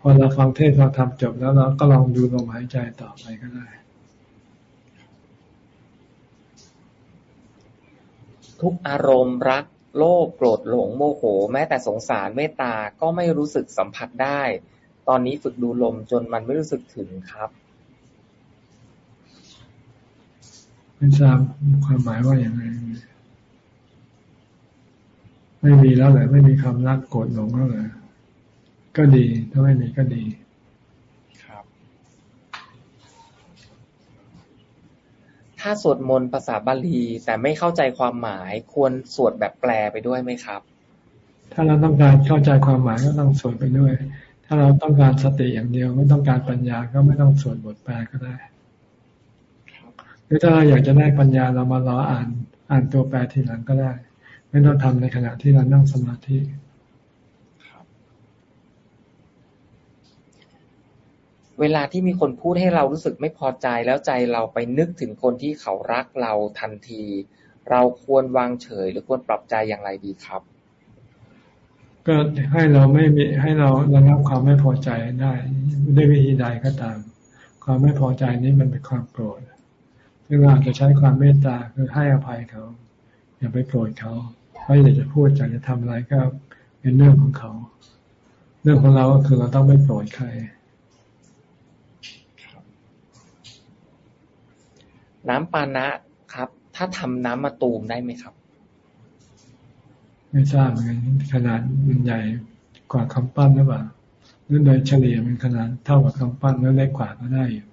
พอเราฟังเทศฟังธรรมจบแล้วเราก็ลองดูลมหายใจต่อไปก็ได้ ทุกอารมณ์รัก โลภโกรธหลงโมโห แม้แต่สงสารเมตตาก็ไม่รู้สึกสัมผัสได้ ตอนนี้ฝึกดูลมจนมันไม่รู้สึกถึงครับไม่ทราบความหมายว่าอย่างไรไม่มีแล้วเลยไม่มีความรักโกรธหลงแล้วเลยก็ดีถ้าไม่มีก็ดี ถ้าสวดมนต์ภาษาบาลี แต่ไม่เข้าใจความหมาย ควรสวดแบบแปลไปด้วยไหมครับ ถ้าเราต้องการเข้าใจความหมายก็ต้องสวดไปด้วย ถ้าเราต้องการสติอย่างเดียว ไม่ต้องการปัญญาก็ไม่ต้องสวดบทแปลก็ได้หรือถ้าเราอยากจะได้ปัญญาเรามารออ่านอ่านตัวแปลทีหลังก็ได้ ไม่ต้องทำในขณะที่เรานั่งสมาธิ เวลาที่มีคนพูดให้เรารู้สึกไม่พอใจแล้วใจเราไปนึกถึงคนที่เขารักเราทันที เราควรวางเฉย หรือควรปรับใจอย่างไรดีครับ ก็ให้เราไม่มีให้เราระงับความไม่พอใจได้ด้วยวิธีใดก็ตาม ความไม่พอใจนี้มันเป็นความโกรธซึ่งเราจะใช้ความเมตตาคือให้อภัยเขา อย่าไปโกรธเขาเขาอยากจะพูดอยากจะทำอะไรก็เป็นเรื่องของเขา เรื่องของเราก็คือเราต้องไม่โกรธใคร น้ำปานะครับ ถ้าทำน้ำมาตูมได้ไหมครับ ไม่ทราบเหมือนกันขนาดมันใหญ่กว่าคำปั้นหรือเปล่าหรือโดยเฉลี่ยมันขนาดเท่ากับคำปั้นแล้วเล็กกว่าก็ได้อยู่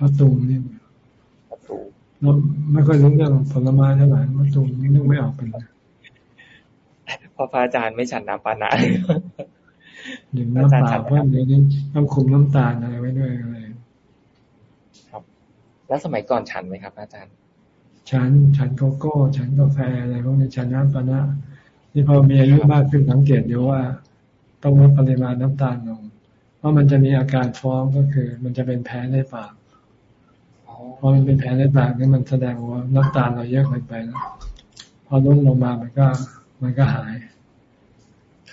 มะตูมนี่เราไม่ค่อยรู้เรื่องผลไม้เท่าไหร่มะตูมนี่นึกไม่ออกเป็นพอพระอาจารย์ไม่ฉันน้ำปานะดื่มน้ำเปล่าเพิ่มเดี๋ยวนี้ต้องคุมน้ำตาลอะไรไว้ด้วยอะไร แล้วสมัยก่อนฉันไหมครับ อาจารย์ ฉันฉันโกโก้ ฉันกาแฟอะไรพวกนี้ฉันน้ำปานะนี่พอมีอายุมากขึ้นสังเกตเดี๋ยวว่า ต้องลดปริมาณน้ำตาลลง เพราะมันจะมีอาการฟ้องก็คือ มันจะเป็นแพ้ในปากพอมันเป็นแผลในปากนี่มันแสดงว่าน้ำตาลเราเยอะเกินไปแล้วพอลดลงมามันก็ มันก็หาย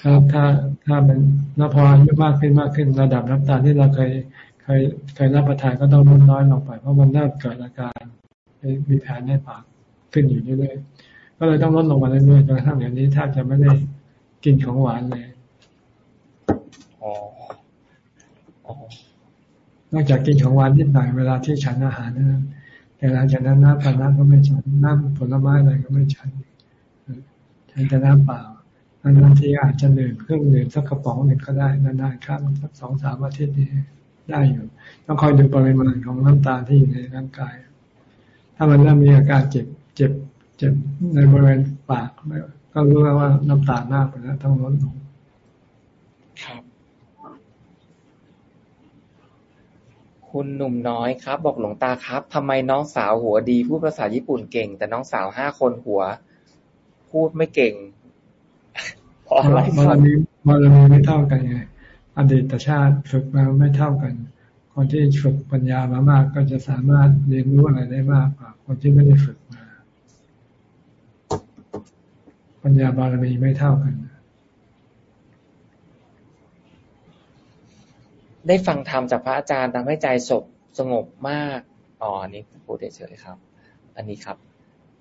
ถ้าถ้าถ้ามันแล้วพออายุมากขึ้นมากขึ้นระดับน้ำตาลที่เราเคย เคยเคยรับประทานก็ต้องลดน้อยลงไป เพราะมันเริ่มเกิดอาการมีแผลในปากขึ้นอยู่เรื่อยๆก็เลยต้องลดลงมาเรื่อยๆจนกระทั่งอย่างนี้แทบจะไม่ได้กินของหวานเลยนอกจากกินของหวานนิดหน่อยเวลาที่ฉันอาหารนั้นแต่หลังจากนั้นน้ำปาน้ำก็ไม่ฉันน้ำผลไม้อะไรก็ไม่ฉันฉันแต่น้ำเปล่านานทีอาจจะดื่มเครื่องดื่มสักกระป๋องหนึ่งก็ได้นานๆครั้งสักสองสามอาทิตย์นี้ ได้อยู่ ต้องคอยดูปริมาณของน้ำตาลที่อยู่ในร่างกาย ถ้ามันเริ่มมีอาการเจ็บเจ็บ เจ็บในบริเวณปากก็รู้แล้วว่าน้ำตาลมากไปแล้วต้องลดลงครับ คุณหนุ่มน้อยครับ บอกหลวงตาครับทำไมน้องสาวหัวดีพูดภาษาญี่ปุ่นเก่ง แต่น้องสาวห้าคนหัว พูดไม่เก่งเพราะอะไรบารมีบารมีไม่เท่ากันไง อดีตชาติฝึกมาไม่เท่ากัน คนที่ฝึกปัญญามามากก็จะสามารถเรียนรู้อะไรได้มากกว่า คนที่ไม่ได้ฝึกมา ปัญญาบารมีไม่เท่ากัน ได้ฟังธรรมจากพระอาจารย์ทำให้ใจสบสงบมากอ๋ออันนี้พูดเฉยๆครับ อันนี้ครับ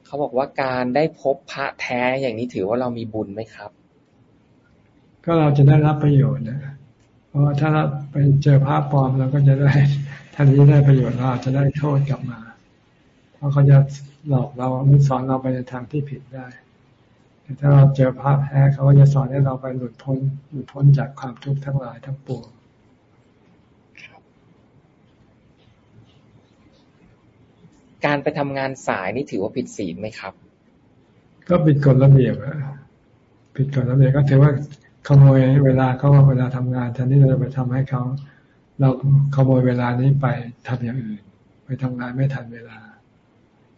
เขาบอกว่าการได้พบพระแท้อย่างนี้ถือว่าเรามีบุญไหมครับ ก็เราจะได้รับประโยชน์นะ ราะว่าถ้าเราไปเจอภาพปลอมเราก็จะได้ท่านนี้ได้ประโยชน์เราจะได้โทษกลับมา เพราะเขาจะหลอกเราหรือสอนเราไปในทางที่ผิดได้ แต่ถ้าเราเจอภาพแท้เขาก็จะสอนให้เราไปหลุดพ้นหลุดพ้นจากความทุกข์ทั้งหลายทั้งปวงการไปทำงานสายนี่ถือว่าผิดศีลไหมครับ ก็ผิดกฎระเบียบอะผิดกฎระเบียบก็ถือว่า ขโมยเวลาเขาเวลาทำงานแทนที่เราจะไปทำให้เขาเราขโมยเวลานี้ไปทำอย่างอื่น ไปทำงานไม่ทันเวลา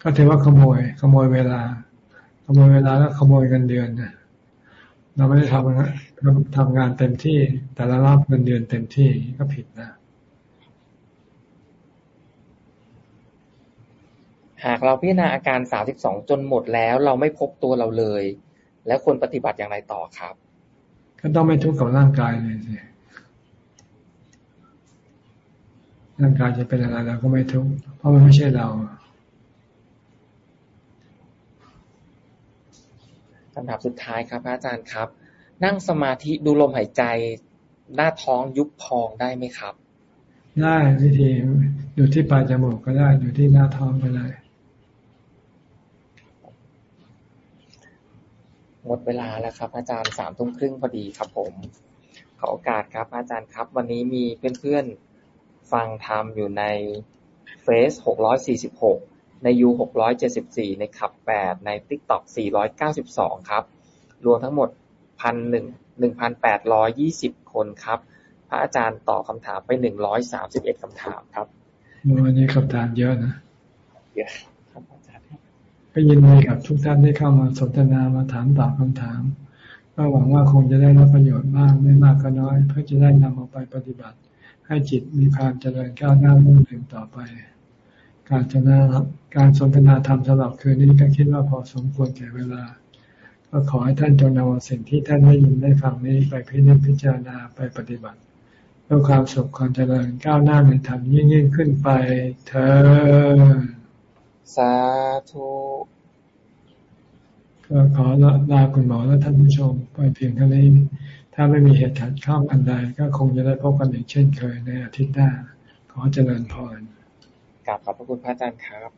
ก็ถือว่าขโมย ขโมยเวลา ขโมยเวลาแล้วขโมยเงินเดือนนะเราไม่ได้ทำทำงานเต็มที่ แต่ละรับเงินเดือนเต็มที่ก็ผิดนะหากเราพิจารณาอาการสาสิบสองจนหมดแล้ว เราไม่พบตัวเราเลย แล้วควรปฏิบัติอย่างไรต่อครับ ก็ต้องไม่ทุกข์กับร่างกายเลยสิร่างกายจะเป็นอะไรเราก็ไม่ทุกข์เพราะมันไม่ใช่เราคำถามสุดท้ายครับอาจารย์ครับ นั่งสมาธิดูลมหายใจ หน้าท้องยุบพองได้ไหมครับ ได้วิธีอยู่ที่ปลายจมูกก็ได้อยู่ที่หน้าท้องก็ได้ หมดเวลาแล้วครับ อาจารย์สามทุ่มครึ่งพอดีครับผม ขอโอกาสครับ อาจารย์ครับ วันนี้มีเพื่อนๆฟังธรรมอยู่ในเฟซหกร้อยสี่สิบหกในยูหกร้อยเจ็ดสิบสี่ในคลับแปดใน TikTok สี่ร้อยเก้าสิบสองครับ รวมทั้งหมดพันหนึ่งหนึ่งพันแปดร้อยยี่สิบคนครับ พระอาจารย์ตอบคำถามไปหนึ่งร้อยสามสิบเอ็ดคำถามครับวันนี้คำถามเยอะนะเยอะครับอาจารย์ ก็ยินดีกับทุกท่านที่เข้ามาสนทนามาถามตอบคำถาม ก็หวังว่าคงจะได้รับประโยชน์บ้างไม่มากก็น้อย เพื่อจะได้นำเอาไปปฏิบัติ ให้จิตมีความเจริญก้าวหน้ามุ่งถึงต่อไป การสนทนาการสนทนาธรรมสำหรับคืนนี้ก็คิดว่าพอสมควรแก่เวลา ก็ขอให้ท่านจงนำเอาสิ่งที่ท่านได้ยินได้ฟังนี้ไปพิจิตพิจารณาไปปฏิบัติเพื่อความสุขความเจริญก้าวหน้าในธรรมยิ่งยิ่งขึ้นไปเธอ สาธุก็ขอลาคุณหมอและท่านผู้ชมไปเพียงเท่านี้ ถ้าไม่มีเหตุขัดข้องอันใดก็คงจะได้พบกันอีกเช่นเคยในอาทิตย์หน้า ขอเจริญพรกราบขอบพระคุณพระอาจารย์ครับ